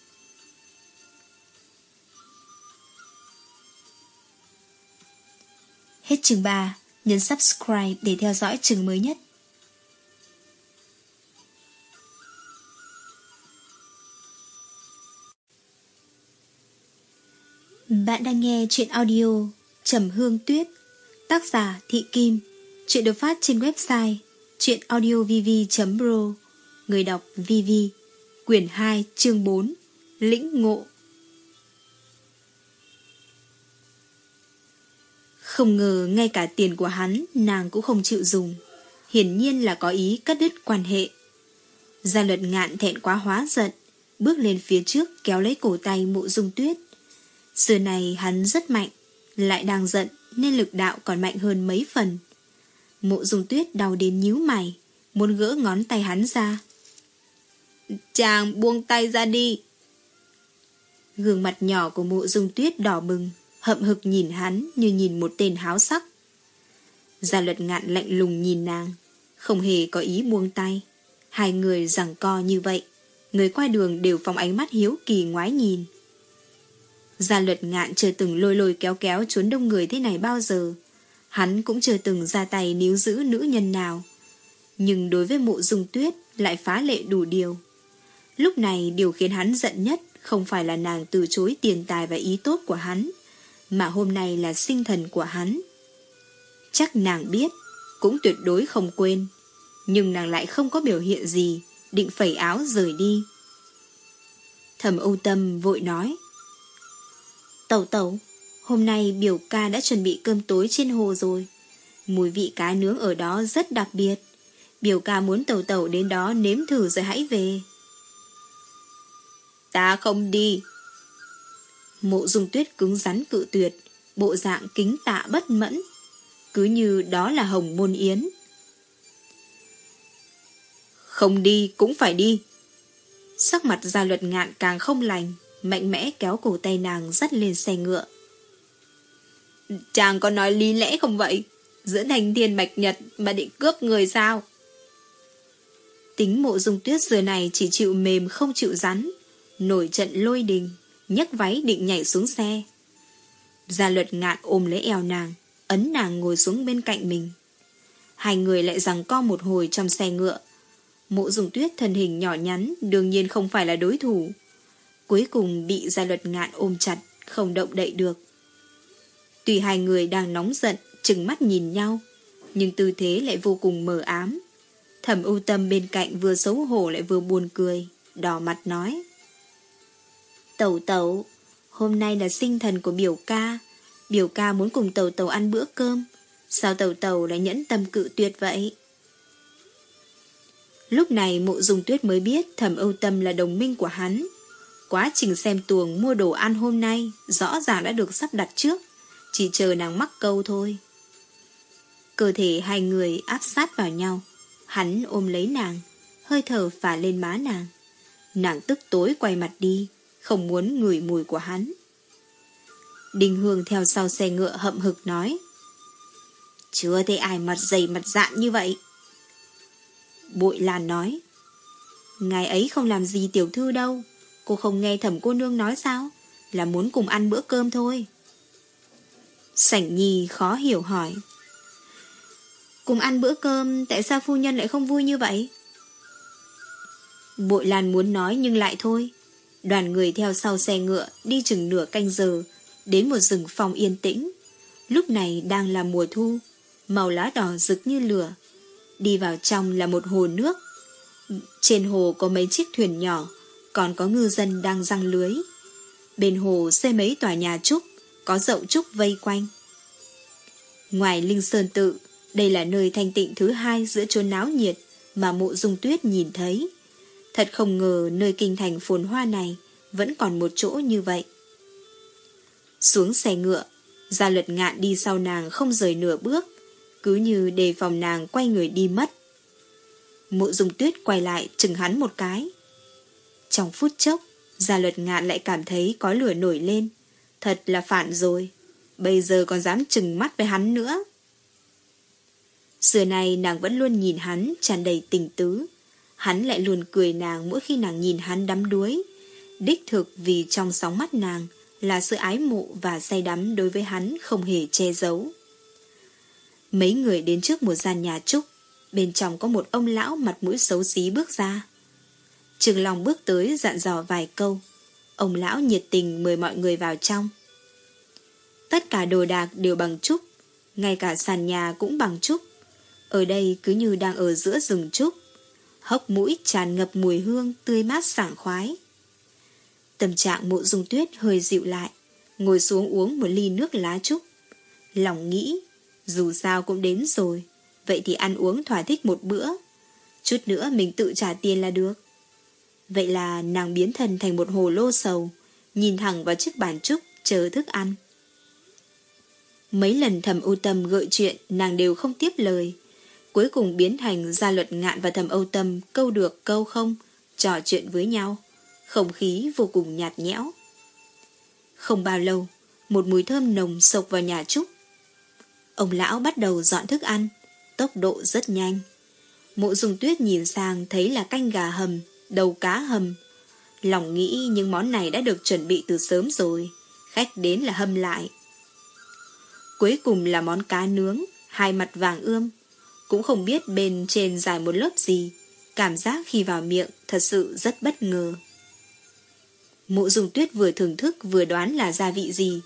Hết chương 3, nhấn subscribe để theo dõi chương mới nhất. Bạn đang nghe chuyện audio Trầm Hương Tuyết Tác giả Thị Kim. Chuyện được phát trên website chuyenaudiovv.pro Người đọc VV Quyển 2 chương 4 Lĩnh ngộ. Không ngờ ngay cả tiền của hắn nàng cũng không chịu dùng Hiển nhiên là có ý cắt đứt quan hệ Gia luật ngạn thẹn quá hóa giận Bước lên phía trước kéo lấy cổ tay mụ dung tuyết Xưa này hắn rất mạnh, lại đang giận nên lực đạo còn mạnh hơn mấy phần. Mộ dung tuyết đau đến nhíu mày, muốn gỡ ngón tay hắn ra. Chàng buông tay ra đi. Gương mặt nhỏ của mộ dung tuyết đỏ bừng, hậm hực nhìn hắn như nhìn một tên háo sắc. Gia luật ngạn lạnh lùng nhìn nàng, không hề có ý buông tay. Hai người giằng co như vậy, người qua đường đều phóng ánh mắt hiếu kỳ ngoái nhìn. Gia luật ngạn chưa từng lôi lôi kéo kéo trốn đông người thế này bao giờ. Hắn cũng chưa từng ra tay níu giữ nữ nhân nào. Nhưng đối với mụ dung tuyết lại phá lệ đủ điều. Lúc này điều khiến hắn giận nhất không phải là nàng từ chối tiền tài và ý tốt của hắn, mà hôm nay là sinh thần của hắn. Chắc nàng biết, cũng tuyệt đối không quên, nhưng nàng lại không có biểu hiện gì, định phẩy áo rời đi. Thầm âu tâm vội nói, Tẩu tẩu, hôm nay biểu ca đã chuẩn bị cơm tối trên hồ rồi. Mùi vị cá nướng ở đó rất đặc biệt. Biểu ca muốn tẩu tẩu đến đó nếm thử rồi hãy về. Ta không đi. Mộ dung tuyết cứng rắn cự tuyệt, bộ dạng kính tạ bất mẫn. Cứ như đó là hồng môn yến. Không đi cũng phải đi. Sắc mặt gia luật ngạn càng không lành, mạnh mẽ kéo cổ tay nàng dắt lên xe ngựa. Chàng có nói lý lẽ không vậy? Giữa thành thiên bạch nhật mà định cướp người sao? Tính mộ dung tuyết giờ này chỉ chịu mềm không chịu rắn, nổi trận lôi đình, nhấc váy định nhảy xuống xe. Gia luật ngạn ôm lấy eo nàng, ấn nàng ngồi xuống bên cạnh mình. Hai người lại rằng co một hồi trong xe ngựa. Mộ dùng tuyết thân hình nhỏ nhắn đương nhiên không phải là đối thủ. Cuối cùng bị gia luật ngạn ôm chặt, không động đậy được. Tuy hai người đang nóng giận, chừng mắt nhìn nhau, nhưng tư thế lại vô cùng mờ ám. Thẩm ưu tâm bên cạnh vừa xấu hổ lại vừa buồn cười, đỏ mặt nói. Tẩu tẩu, hôm nay là sinh thần của biểu ca. Biểu ca muốn cùng tẩu tẩu ăn bữa cơm. Sao tẩu tẩu lại nhẫn tâm cự tuyệt vậy? Lúc này mộ dùng tuyết mới biết thẩm âu tâm là đồng minh của hắn. Quá trình xem tuồng mua đồ ăn hôm nay rõ ràng đã được sắp đặt trước. Chỉ chờ nàng mắc câu thôi. Cơ thể hai người áp sát vào nhau. Hắn ôm lấy nàng, hơi thở phả lên má nàng. Nàng tức tối quay mặt đi, không muốn ngửi mùi của hắn. Đình Hương theo sau xe ngựa hậm hực nói. Chưa thấy ai mặt dày mặt dạn như vậy. Bội Lan nói. ngài ấy không làm gì tiểu thư đâu. Cô không nghe thẩm cô nương nói sao? Là muốn cùng ăn bữa cơm thôi. Sảnh Nhi khó hiểu hỏi. Cùng ăn bữa cơm, tại sao phu nhân lại không vui như vậy? Bội Lan muốn nói nhưng lại thôi. Đoàn người theo sau xe ngựa đi chừng nửa canh giờ, đến một rừng phòng yên tĩnh. Lúc này đang là mùa thu, màu lá đỏ rực như lửa. Đi vào trong là một hồ nước. Trên hồ có mấy chiếc thuyền nhỏ, còn có ngư dân đang răng lưới. Bên hồ xây mấy tòa nhà trúc, có dậu trúc vây quanh. Ngoài Linh Sơn Tự, đây là nơi thanh tịnh thứ hai giữa chốn náo nhiệt mà mộ dung tuyết nhìn thấy. Thật không ngờ nơi kinh thành phồn hoa này vẫn còn một chỗ như vậy. Xuống xe ngựa, Gia luật ngạn đi sau nàng không rời nửa bước, cứ như đề phòng nàng quay người đi mất. Mộ dung tuyết quay lại chừng hắn một cái. Trong phút chốc, Gia luật ngạn lại cảm thấy có lửa nổi lên. Thật là phản rồi. Bây giờ còn dám chừng mắt với hắn nữa. Xưa này nàng vẫn luôn nhìn hắn tràn đầy tình tứ. Hắn lại luôn cười nàng mỗi khi nàng nhìn hắn đắm đuối. Đích thực vì trong sóng mắt nàng là sự ái mộ và say đắm đối với hắn không hề che giấu. Mấy người đến trước một gian nhà trúc, bên trong có một ông lão mặt mũi xấu xí bước ra. Trường Long bước tới dặn dò vài câu. Ông lão nhiệt tình mời mọi người vào trong. Tất cả đồ đạc đều bằng trúc, ngay cả sàn nhà cũng bằng trúc. Ở đây cứ như đang ở giữa rừng trúc hốc mũi tràn ngập mùi hương tươi mát sảng khoái. Tâm trạng mộ dung tuyết hơi dịu lại, ngồi xuống uống một ly nước lá trúc. Lòng nghĩ, dù sao cũng đến rồi, vậy thì ăn uống thỏa thích một bữa. Chút nữa mình tự trả tiền là được. Vậy là nàng biến thân thành một hồ lô sầu, nhìn thẳng vào chiếc bàn trúc chờ thức ăn. Mấy lần thầm ưu tâm gợi chuyện nàng đều không tiếp lời, cuối cùng biến thành gia luật ngạn và thầm âu tâm câu được câu không, trò chuyện với nhau. Không khí vô cùng nhạt nhẽo. Không bao lâu, một mùi thơm nồng sộc vào nhà Trúc. Ông lão bắt đầu dọn thức ăn, tốc độ rất nhanh. Mộ dùng tuyết nhìn sang thấy là canh gà hầm, đầu cá hầm. Lòng nghĩ những món này đã được chuẩn bị từ sớm rồi, khách đến là hâm lại. Cuối cùng là món cá nướng, hai mặt vàng ươm, cũng không biết bên trên dài một lớp gì. Cảm giác khi vào miệng thật sự rất bất ngờ. Mộ dùng tuyết vừa thưởng thức vừa đoán là gia vị gì.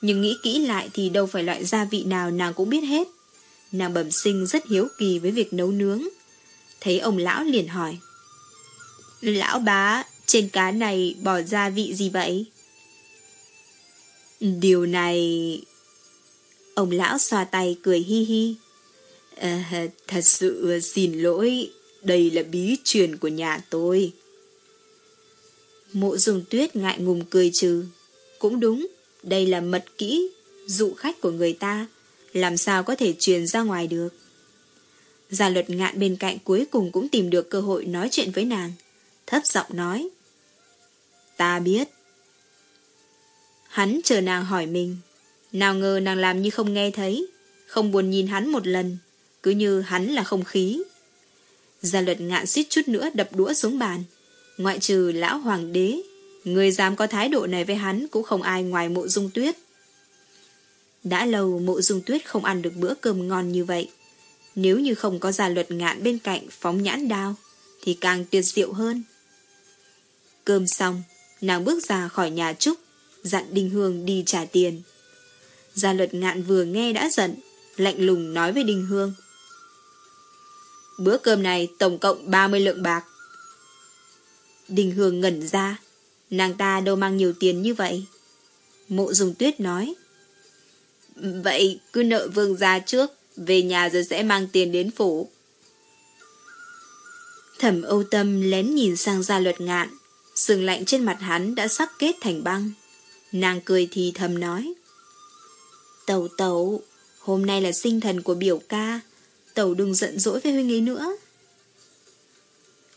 Nhưng nghĩ kỹ lại thì đâu phải loại gia vị nào nàng cũng biết hết. Nàng bẩm sinh rất hiếu kỳ với việc nấu nướng. Thấy ông lão liền hỏi. Lão bá, trên cá này bỏ gia vị gì vậy? Điều này... Ông lão xoa tay cười hi hi. À, thật sự à, xin lỗi, đây là bí truyền của nhà tôi. Mộ dùng tuyết ngại ngùng cười trừ. Cũng đúng, đây là mật kỹ, dụ khách của người ta, làm sao có thể truyền ra ngoài được. Gia luật ngạn bên cạnh cuối cùng cũng tìm được cơ hội nói chuyện với nàng. Thấp giọng nói. Ta biết. Hắn chờ nàng hỏi mình. Nào ngờ nàng làm như không nghe thấy, không buồn nhìn hắn một lần, cứ như hắn là không khí. Gia luật ngạn suýt chút nữa đập đũa xuống bàn. Ngoại trừ lão hoàng đế, người dám có thái độ này với hắn cũng không ai ngoài mộ dung tuyết. Đã lâu mộ dung tuyết không ăn được bữa cơm ngon như vậy. Nếu như không có gia luật ngạn bên cạnh phóng nhãn đao, thì càng tuyệt diệu hơn. Cơm xong, nàng bước ra khỏi nhà Trúc, dặn Đinh Hương đi trả tiền. Gia luật ngạn vừa nghe đã giận, lạnh lùng nói với Đinh Hương. Bữa cơm này tổng cộng 30 lượng bạc. đình Hương ngẩn ra, nàng ta đâu mang nhiều tiền như vậy. Mộ dùng tuyết nói. Vậy cứ nợ vương gia trước, về nhà rồi sẽ mang tiền đến phủ. Thẩm âu tâm lén nhìn sang gia luật ngạn, sừng lạnh trên mặt hắn đã sắp kết thành băng. Nàng cười thì thầm nói. Tẩu tẩu, hôm nay là sinh thần của biểu ca, tẩu đừng giận dỗi với huynh ấy nữa.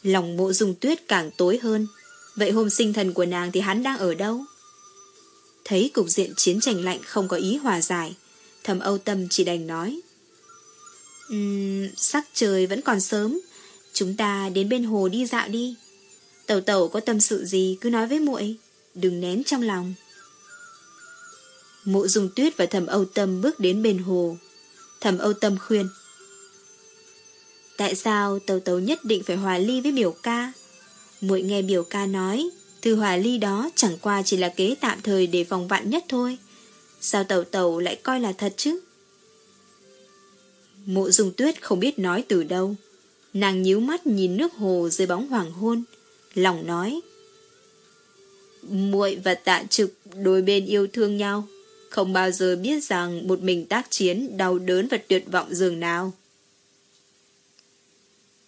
Lòng mộ dùng tuyết càng tối hơn, vậy hôm sinh thần của nàng thì hắn đang ở đâu? Thấy cục diện chiến tranh lạnh không có ý hòa giải, thầm âu tâm chỉ đành nói. Um, sắc trời vẫn còn sớm, chúng ta đến bên hồ đi dạo đi. Tẩu tẩu có tâm sự gì cứ nói với muội, đừng nén trong lòng. Mộ dung tuyết và thầm âu tâm bước đến bên hồ. Thầm âu tâm khuyên. Tại sao tàu tàu nhất định phải hòa ly với biểu ca? muội nghe biểu ca nói, thư hòa ly đó chẳng qua chỉ là kế tạm thời để phòng vạn nhất thôi. Sao tàu tàu lại coi là thật chứ? Mộ dung tuyết không biết nói từ đâu. Nàng nhíu mắt nhìn nước hồ dưới bóng hoàng hôn. Lòng nói. muội và tạ trực đôi bên yêu thương nhau. Không bao giờ biết rằng một mình tác chiến đau đớn và tuyệt vọng dường nào.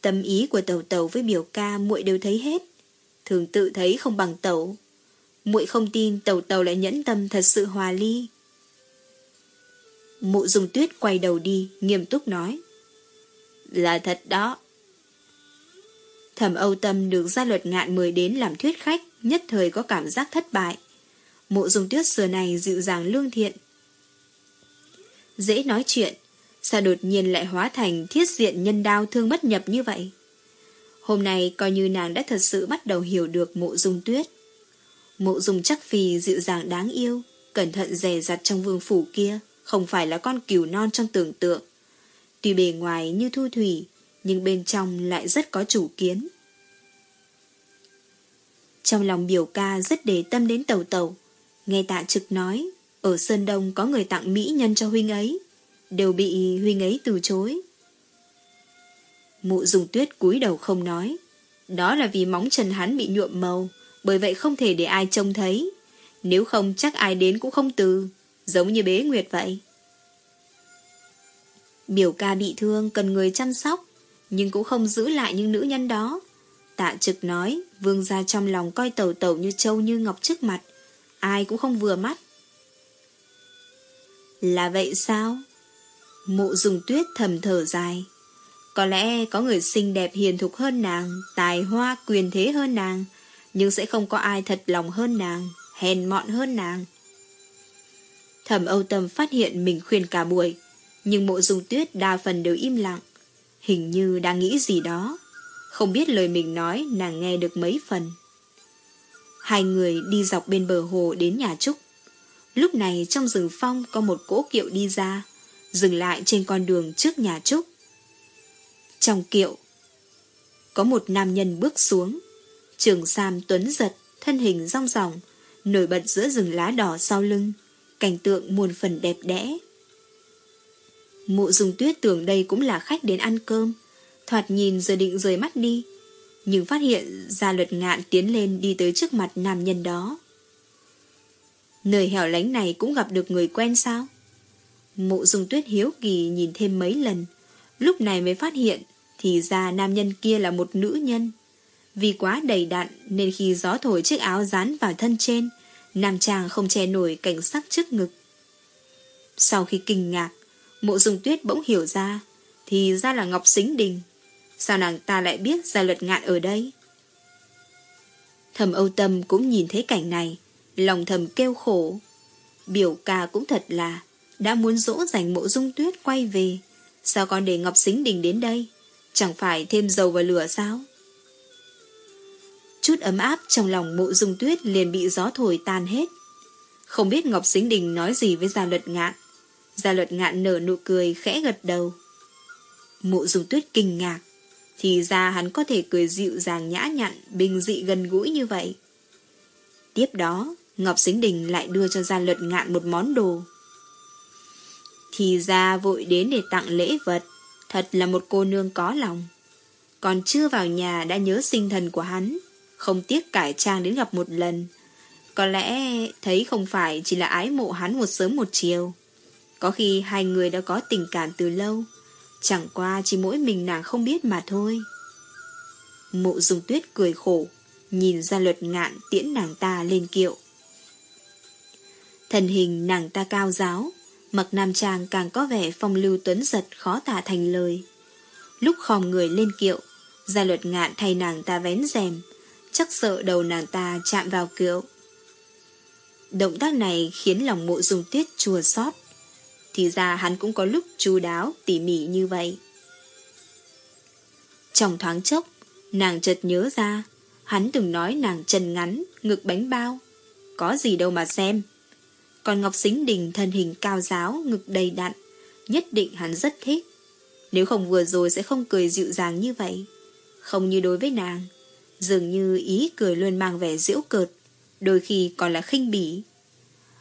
Tâm ý của tàu tàu với biểu ca muội đều thấy hết. Thường tự thấy không bằng tàu. muội không tin tàu tàu lại nhẫn tâm thật sự hòa ly. Mụ dùng tuyết quay đầu đi, nghiêm túc nói. Là thật đó. Thẩm Âu Tâm được gia luật ngạn mời đến làm thuyết khách, nhất thời có cảm giác thất bại. Mộ dùng tuyết xưa này dịu dàng lương thiện. Dễ nói chuyện, sao đột nhiên lại hóa thành thiết diện nhân đao thương bất nhập như vậy? Hôm nay coi như nàng đã thật sự bắt đầu hiểu được mộ dung tuyết. Mộ dung chắc phì dịu dàng đáng yêu, cẩn thận dè dặt trong vương phủ kia, không phải là con cừu non trong tưởng tượng. Tuy bề ngoài như thu thủy, nhưng bên trong lại rất có chủ kiến. Trong lòng biểu ca rất để tâm đến tàu tàu, nghe tạ trực nói, ở Sơn Đông có người tặng mỹ nhân cho huynh ấy, đều bị huynh ấy từ chối. Mụ dùng tuyết cúi đầu không nói, đó là vì móng chân hắn bị nhuộm màu, bởi vậy không thể để ai trông thấy, nếu không chắc ai đến cũng không từ, giống như bế nguyệt vậy. Biểu ca bị thương cần người chăm sóc, nhưng cũng không giữ lại những nữ nhân đó. Tạ trực nói, vương gia trong lòng coi tẩu tẩu như trâu như ngọc trước mặt, ai cũng không vừa mắt. Là vậy sao? Mộ dùng tuyết thầm thở dài. Có lẽ có người xinh đẹp hiền thục hơn nàng, tài hoa quyền thế hơn nàng, nhưng sẽ không có ai thật lòng hơn nàng, hèn mọn hơn nàng. Thẩm Âu Tâm phát hiện mình khuyên cả buổi, nhưng mộ dung tuyết đa phần đều im lặng, hình như đang nghĩ gì đó. Không biết lời mình nói nàng nghe được mấy phần. Hai người đi dọc bên bờ hồ đến nhà Trúc. Lúc này trong rừng phong có một cỗ kiệu đi ra, dừng lại trên con đường trước nhà Trúc. Trong kiệu, có một nam nhân bước xuống. Trường Sam tuấn giật, thân hình rong ròng, nổi bật giữa rừng lá đỏ sau lưng, cảnh tượng muôn phần đẹp đẽ. mộ dùng tuyết tưởng đây cũng là khách đến ăn cơm, thoạt nhìn rồi định rời mắt đi, nhưng phát hiện ra luật ngạn tiến lên đi tới trước mặt nam nhân đó. Nơi hẻo lánh này cũng gặp được người quen sao? Mộ dùng tuyết hiếu kỳ nhìn thêm mấy lần, lúc này mới phát hiện thì ra nam nhân kia là một nữ nhân. Vì quá đầy đặn nên khi gió thổi chiếc áo dán vào thân trên, nam chàng không che nổi cảnh sắc trước ngực. Sau khi kinh ngạc, mộ dung tuyết bỗng hiểu ra, thì ra là Ngọc Xính Đình. Sao nàng ta lại biết ra luật ngạn ở đây? Thầm Âu Tâm cũng nhìn thấy cảnh này, lòng thầm kêu khổ. Biểu ca cũng thật là, đã muốn dỗ dành mộ dung tuyết quay về, sao còn để Ngọc Xính Đình đến đây? Chẳng phải thêm dầu vào lửa sao? Chút ấm áp trong lòng mộ dung tuyết liền bị gió thổi tan hết. Không biết Ngọc Xính Đình nói gì với Gia Luật Ngạn. Gia Luật Ngạn nở nụ cười khẽ gật đầu. Mộ dung tuyết kinh ngạc. Thì ra hắn có thể cười dịu dàng nhã nhặn, bình dị gần gũi như vậy. Tiếp đó, Ngọc Xính Đình lại đưa cho Gia Luật Ngạn một món đồ. Thì ra vội đến để tặng lễ vật, thật là một cô nương có lòng. Còn chưa vào nhà đã nhớ sinh thần của hắn, không tiếc cải trang đến gặp một lần. Có lẽ thấy không phải chỉ là ái mộ hắn một sớm một chiều. Có khi hai người đã có tình cảm từ lâu, chẳng qua chỉ mỗi mình nàng không biết mà thôi. Mộ dung tuyết cười khổ, nhìn ra luật ngạn tiễn nàng ta lên kiệu. Thần hình nàng ta cao giáo, mặc nam trang càng có vẻ phong lưu tuấn giật khó tả thành lời. Lúc khom người lên kiệu, gia luật ngạn thay nàng ta vén rèm, chắc sợ đầu nàng ta chạm vào kiệu. Động tác này khiến lòng mộ dung tiết chùa xót Thì ra hắn cũng có lúc chu đáo, tỉ mỉ như vậy. Trong thoáng chốc, nàng chợt nhớ ra, hắn từng nói nàng chân ngắn, ngực bánh bao. Có gì đâu mà xem. Còn Ngọc Xính Đình thân hình cao giáo, ngực đầy đặn, nhất định hắn rất thích. Nếu không vừa rồi sẽ không cười dịu dàng như vậy. Không như đối với nàng, dường như ý cười luôn mang vẻ diễu cợt, đôi khi còn là khinh bỉ.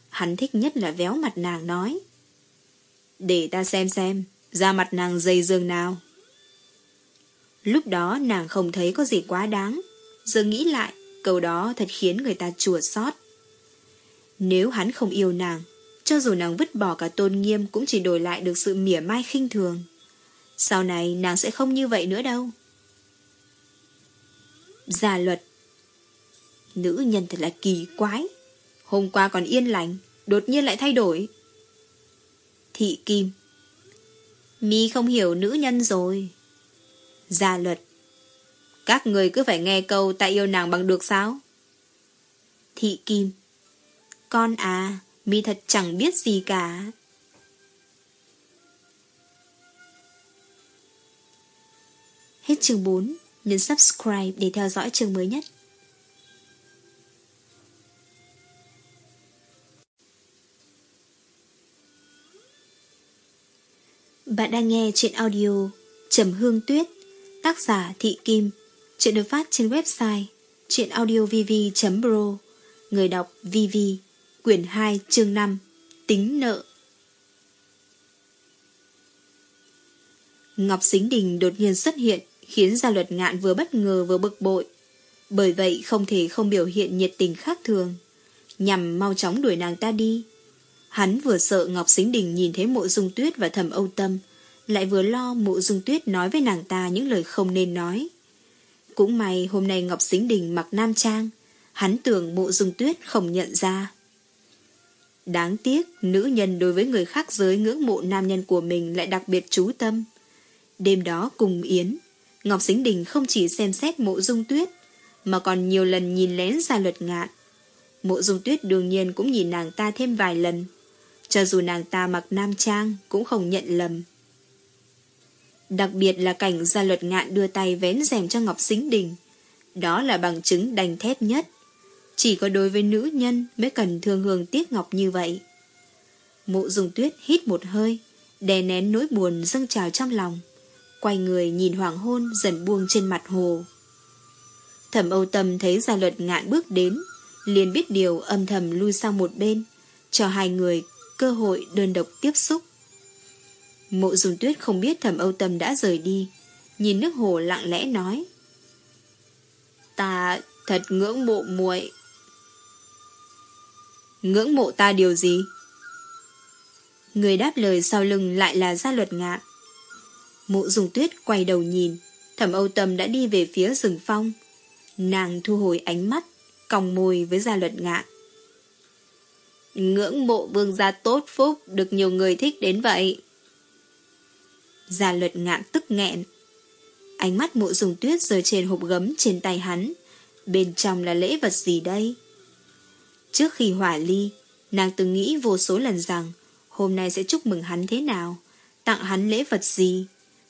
Hắn thích nhất là véo mặt nàng nói. Để ta xem xem, da mặt nàng dày dường nào. Lúc đó nàng không thấy có gì quá đáng, giờ nghĩ lại, câu đó thật khiến người ta chùa xót. Nếu hắn không yêu nàng, cho dù nàng vứt bỏ cả tôn nghiêm cũng chỉ đổi lại được sự mỉa mai khinh thường. Sau này nàng sẽ không như vậy nữa đâu. già luật Nữ nhân thật là kỳ quái. Hôm qua còn yên lành, đột nhiên lại thay đổi. Thị Kim Mi không hiểu nữ nhân rồi. Gia luật Các người cứ phải nghe câu ta yêu nàng bằng được sao? Thị Kim con à, Mi thật chẳng biết gì cả. Hết chương 4, nhấn subscribe để theo dõi chương mới nhất. Bạn đang nghe chuyện audio Trầm Hương Tuyết Tác giả Thị Kim Chuyện được phát trên website chuyenaudiovv.pro Người đọc VV Quyển 2 chương 5 Tính nợ Ngọc Xính Đình đột nhiên xuất hiện khiến Gia Luật Ngạn vừa bất ngờ vừa bực bội. Bởi vậy không thể không biểu hiện nhiệt tình khác thường, nhằm mau chóng đuổi nàng ta đi. Hắn vừa sợ Ngọc Xính Đình nhìn thấy mộ dung tuyết và thầm âu tâm, lại vừa lo mộ dung tuyết nói với nàng ta những lời không nên nói. Cũng may hôm nay Ngọc Xính Đình mặc nam trang, hắn tưởng mộ dung tuyết không nhận ra. Đáng tiếc, nữ nhân đối với người khác giới ngưỡng mộ nam nhân của mình lại đặc biệt chú tâm. Đêm đó cùng Yến, Ngọc Xính Đình không chỉ xem xét mộ dung tuyết, mà còn nhiều lần nhìn lén ra luật ngạn. Mộ dung tuyết đương nhiên cũng nhìn nàng ta thêm vài lần. Cho dù nàng ta mặc nam trang cũng không nhận lầm. Đặc biệt là cảnh gia luật ngạn đưa tay vén rèm cho Ngọc Xính Đình. Đó là bằng chứng đành thép nhất. Chỉ có đối với nữ nhân mới cần thương hương tiếc ngọc như vậy. Mộ dùng tuyết hít một hơi, đè nén nỗi buồn dâng trào trong lòng. Quay người nhìn hoàng hôn dần buông trên mặt hồ. Thẩm Âu Tâm thấy gia luật ngạn bước đến, liền biết điều âm thầm lui sang một bên, cho hai người cơ hội đơn độc tiếp xúc. Mộ dùng tuyết không biết thẩm Âu Tâm đã rời đi, nhìn nước hồ lặng lẽ nói. Ta thật ngưỡng mộ muội. Ngưỡng mộ ta điều gì? Người đáp lời sau lưng lại là gia luật ngạn. Mộ dùng tuyết quay đầu nhìn, thẩm Âu Tâm đã đi về phía rừng phong. Nàng thu hồi ánh mắt, còng môi với gia luật ngạn. Ngưỡng mộ vương gia tốt phúc được nhiều người thích đến vậy. Gia luật ngạn tức nghẹn. Ánh mắt mộ dùng tuyết rơi trên hộp gấm trên tay hắn. Bên trong là lễ vật gì đây? Trước khi hỏa ly, nàng từng nghĩ vô số lần rằng hôm nay sẽ chúc mừng hắn thế nào, tặng hắn lễ vật gì,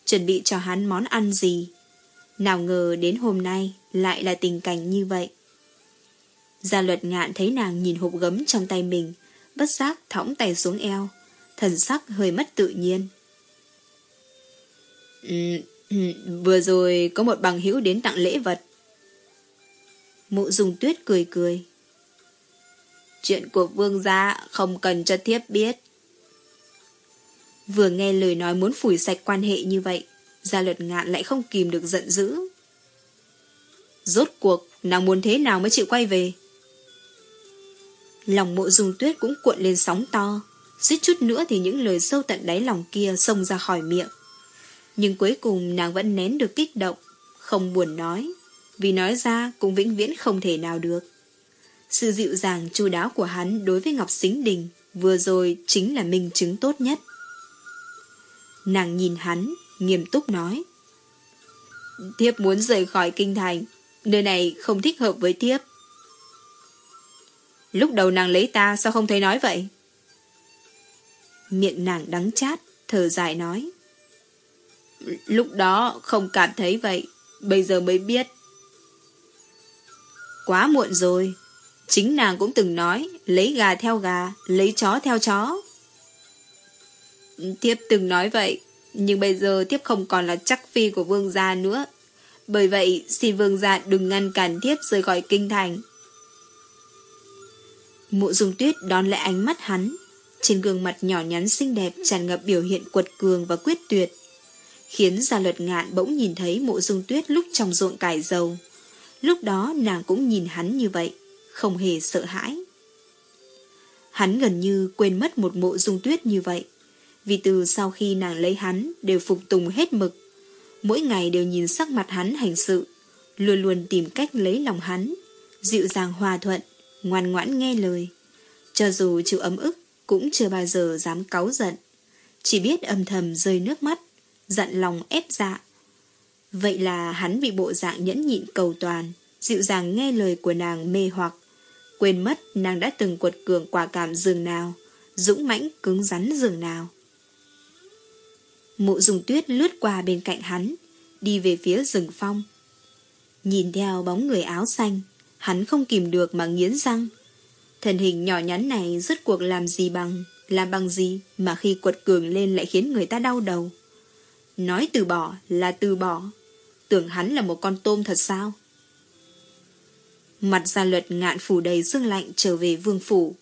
chuẩn bị cho hắn món ăn gì. Nào ngờ đến hôm nay lại là tình cảnh như vậy. Gia luật ngạn thấy nàng nhìn hộp gấm trong tay mình, bất giác thõng tay xuống eo, thần sắc hơi mất tự nhiên. Ừ, ừ, vừa rồi có một bằng hữu đến tặng lễ vật. Mụ dùng tuyết cười cười. Chuyện của vương gia không cần cho thiếp biết. Vừa nghe lời nói muốn phủi sạch quan hệ như vậy, gia luật ngạn lại không kìm được giận dữ. Rốt cuộc, nàng muốn thế nào mới chịu quay về? Lòng mộ dung tuyết cũng cuộn lên sóng to, suýt chút nữa thì những lời sâu tận đáy lòng kia xông ra khỏi miệng. Nhưng cuối cùng nàng vẫn nén được kích động, không buồn nói, vì nói ra cũng vĩnh viễn không thể nào được. Sự dịu dàng chu đáo của hắn đối với Ngọc Xính Đình vừa rồi chính là minh chứng tốt nhất. Nàng nhìn hắn, nghiêm túc nói. Thiếp muốn rời khỏi kinh thành, nơi này không thích hợp với thiếp. Lúc đầu nàng lấy ta sao không thấy nói vậy? Miệng nàng đắng chát, thở dài nói. Lúc đó không cảm thấy vậy, bây giờ mới biết. Quá muộn rồi, chính nàng cũng từng nói, lấy gà theo gà, lấy chó theo chó. Thiếp từng nói vậy, nhưng bây giờ thiếp không còn là chắc phi của vương gia nữa. Bởi vậy, xin vương gia đừng ngăn cản thiếp rời khỏi kinh thành. Mụ dung tuyết đón lại ánh mắt hắn. Trên gương mặt nhỏ nhắn xinh đẹp tràn ngập biểu hiện quật cường và quyết tuyệt. Khiến gia luật ngạn bỗng nhìn thấy mụ dung tuyết lúc trong ruộng cải dầu. Lúc đó nàng cũng nhìn hắn như vậy, không hề sợ hãi. Hắn gần như quên mất một mộ dung tuyết như vậy. Vì từ sau khi nàng lấy hắn đều phục tùng hết mực. Mỗi ngày đều nhìn sắc mặt hắn hành sự, luôn luôn tìm cách lấy lòng hắn, dịu dàng hòa thuận, ngoan ngoãn nghe lời. Cho dù chịu ấm ức, cũng chưa bao giờ dám cáu giận. Chỉ biết âm thầm rơi nước mắt, giận lòng ép dạ. Vậy là hắn bị bộ dạng nhẫn nhịn cầu toàn, dịu dàng nghe lời của nàng mê hoặc. Quên mất nàng đã từng quật cường quả cảm giường nào, dũng mãnh cứng rắn giường nào. mụ dùng tuyết lướt qua bên cạnh hắn, đi về phía rừng phong. Nhìn theo bóng người áo xanh, hắn không kìm được mà nghiến răng. Thần hình nhỏ nhắn này rốt cuộc làm gì bằng, làm bằng gì mà khi quật cường lên lại khiến người ta đau đầu. Nói từ bỏ là từ bỏ, tưởng hắn là một con tôm thật sao? Mặt gia luật ngạn phủ đầy sương lạnh trở về vương phủ.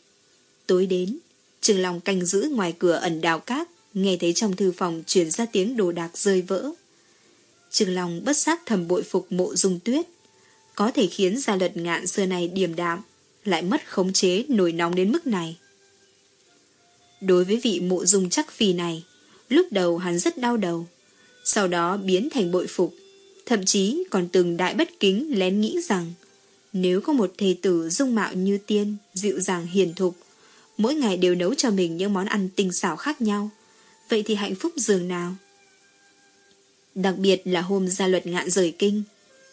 Tối đến, Trường Long canh giữ ngoài cửa ẩn đào cát, nghe thấy trong thư phòng truyền ra tiếng đồ đạc rơi vỡ. Trường Long bất giác thầm bội phục mộ dung tuyết, có thể khiến gia luật ngạn xưa này điềm đạm, lại mất khống chế nổi nóng đến mức này. Đối với vị mộ dung chắc phi này, lúc đầu hắn rất đau đầu, sau đó biến thành bội phục, thậm chí còn từng đại bất kính lén nghĩ rằng nếu có một thầy tử dung mạo như tiên, dịu dàng hiền thục, mỗi ngày đều nấu cho mình những món ăn tinh xảo khác nhau, vậy thì hạnh phúc dường nào? Đặc biệt là hôm gia luật ngạn rời kinh,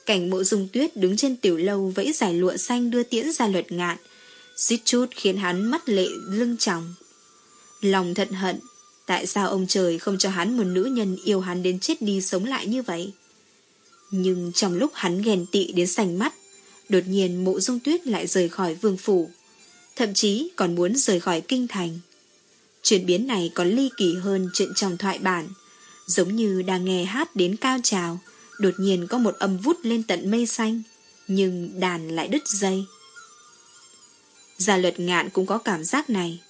cảnh mộ dung tuyết đứng trên tiểu lâu vẫy giải lụa xanh đưa tiễn gia luật ngạn, suýt chút khiến hắn mắt lệ lưng tròng. Lòng thật hận, tại sao ông trời không cho hắn một nữ nhân yêu hắn đến chết đi sống lại như vậy? Nhưng trong lúc hắn ghen tị đến sành mắt, đột nhiên mộ dung tuyết lại rời khỏi vương phủ, thậm chí còn muốn rời khỏi kinh thành. Chuyển biến này còn ly kỳ hơn chuyện trong thoại bản, giống như đang nghe hát đến cao trào, đột nhiên có một âm vút lên tận mây xanh, nhưng đàn lại đứt dây. Gia luật ngạn cũng có cảm giác này.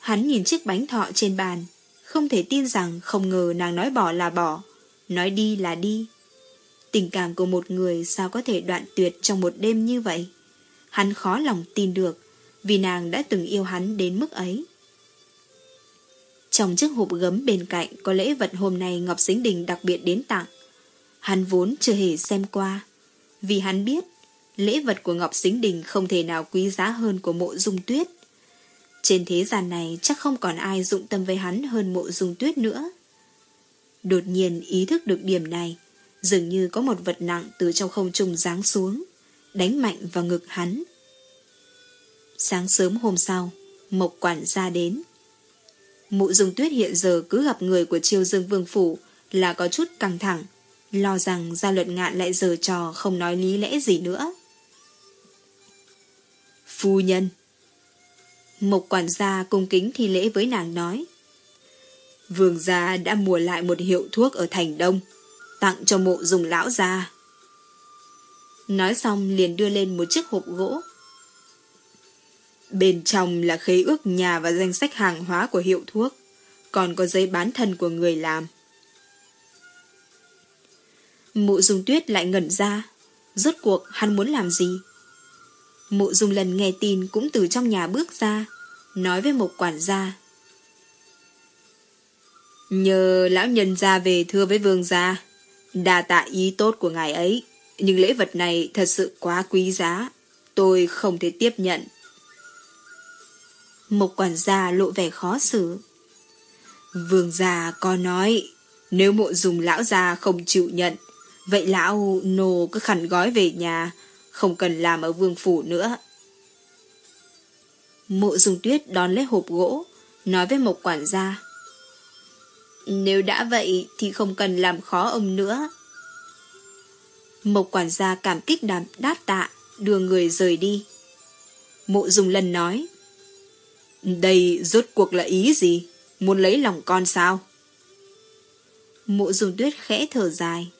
Hắn nhìn chiếc bánh thọ trên bàn, không thể tin rằng không ngờ nàng nói bỏ là bỏ, nói đi là đi. Tình cảm của một người sao có thể đoạn tuyệt trong một đêm như vậy? Hắn khó lòng tin được, vì nàng đã từng yêu hắn đến mức ấy. Trong chiếc hộp gấm bên cạnh có lễ vật hôm nay Ngọc Sính Đình đặc biệt đến tặng. Hắn vốn chưa hề xem qua, vì hắn biết lễ vật của Ngọc Xính Đình không thể nào quý giá hơn của mộ dung tuyết. Trên thế gian này chắc không còn ai dụng tâm với hắn hơn mộ dung tuyết nữa. Đột nhiên ý thức được điểm này, dường như có một vật nặng từ trong không trung giáng xuống, đánh mạnh vào ngực hắn. Sáng sớm hôm sau, Mộc quản gia đến. Mụ dung tuyết hiện giờ cứ gặp người của triều dương vương phủ là có chút căng thẳng, lo rằng gia luận ngạn lại giờ trò không nói lý lẽ gì nữa. Phu nhân Mộc quản gia cung kính thi lễ với nàng nói Vương gia đã mua lại một hiệu thuốc ở thành đông Tặng cho mộ dùng lão già. Nói xong liền đưa lên một chiếc hộp gỗ. Bên trong là khế ước nhà và danh sách hàng hóa của hiệu thuốc, Còn có giấy bán thân của người làm. Mụ dung tuyết lại ngẩn ra, Rốt cuộc hắn muốn làm gì? Mụ dung lần nghe tin cũng từ trong nhà bước ra, Nói với một quản gia. Nhờ lão nhân ra về thưa với vương gia đà tạ ý tốt của ngài ấy. Nhưng lễ vật này thật sự quá quý giá. Tôi không thể tiếp nhận. Một quản gia lộ vẻ khó xử. Vương gia có nói, Nếu mộ dùng lão gia không chịu nhận, Vậy lão nô cứ khẩn gói về nhà, Không cần làm ở vương phủ nữa. Mộ dùng tuyết đón lấy hộp gỗ, Nói với một quản gia nếu đã vậy Thì không cần làm khó ông nữa. Mộc quản gia cảm kích đàm đáp tạ, Đưa người rời đi. Mộ dùng lần nói, Đây rốt cuộc là ý gì? Muốn lấy lòng con sao? Mộ dùng tuyết khẽ thở dài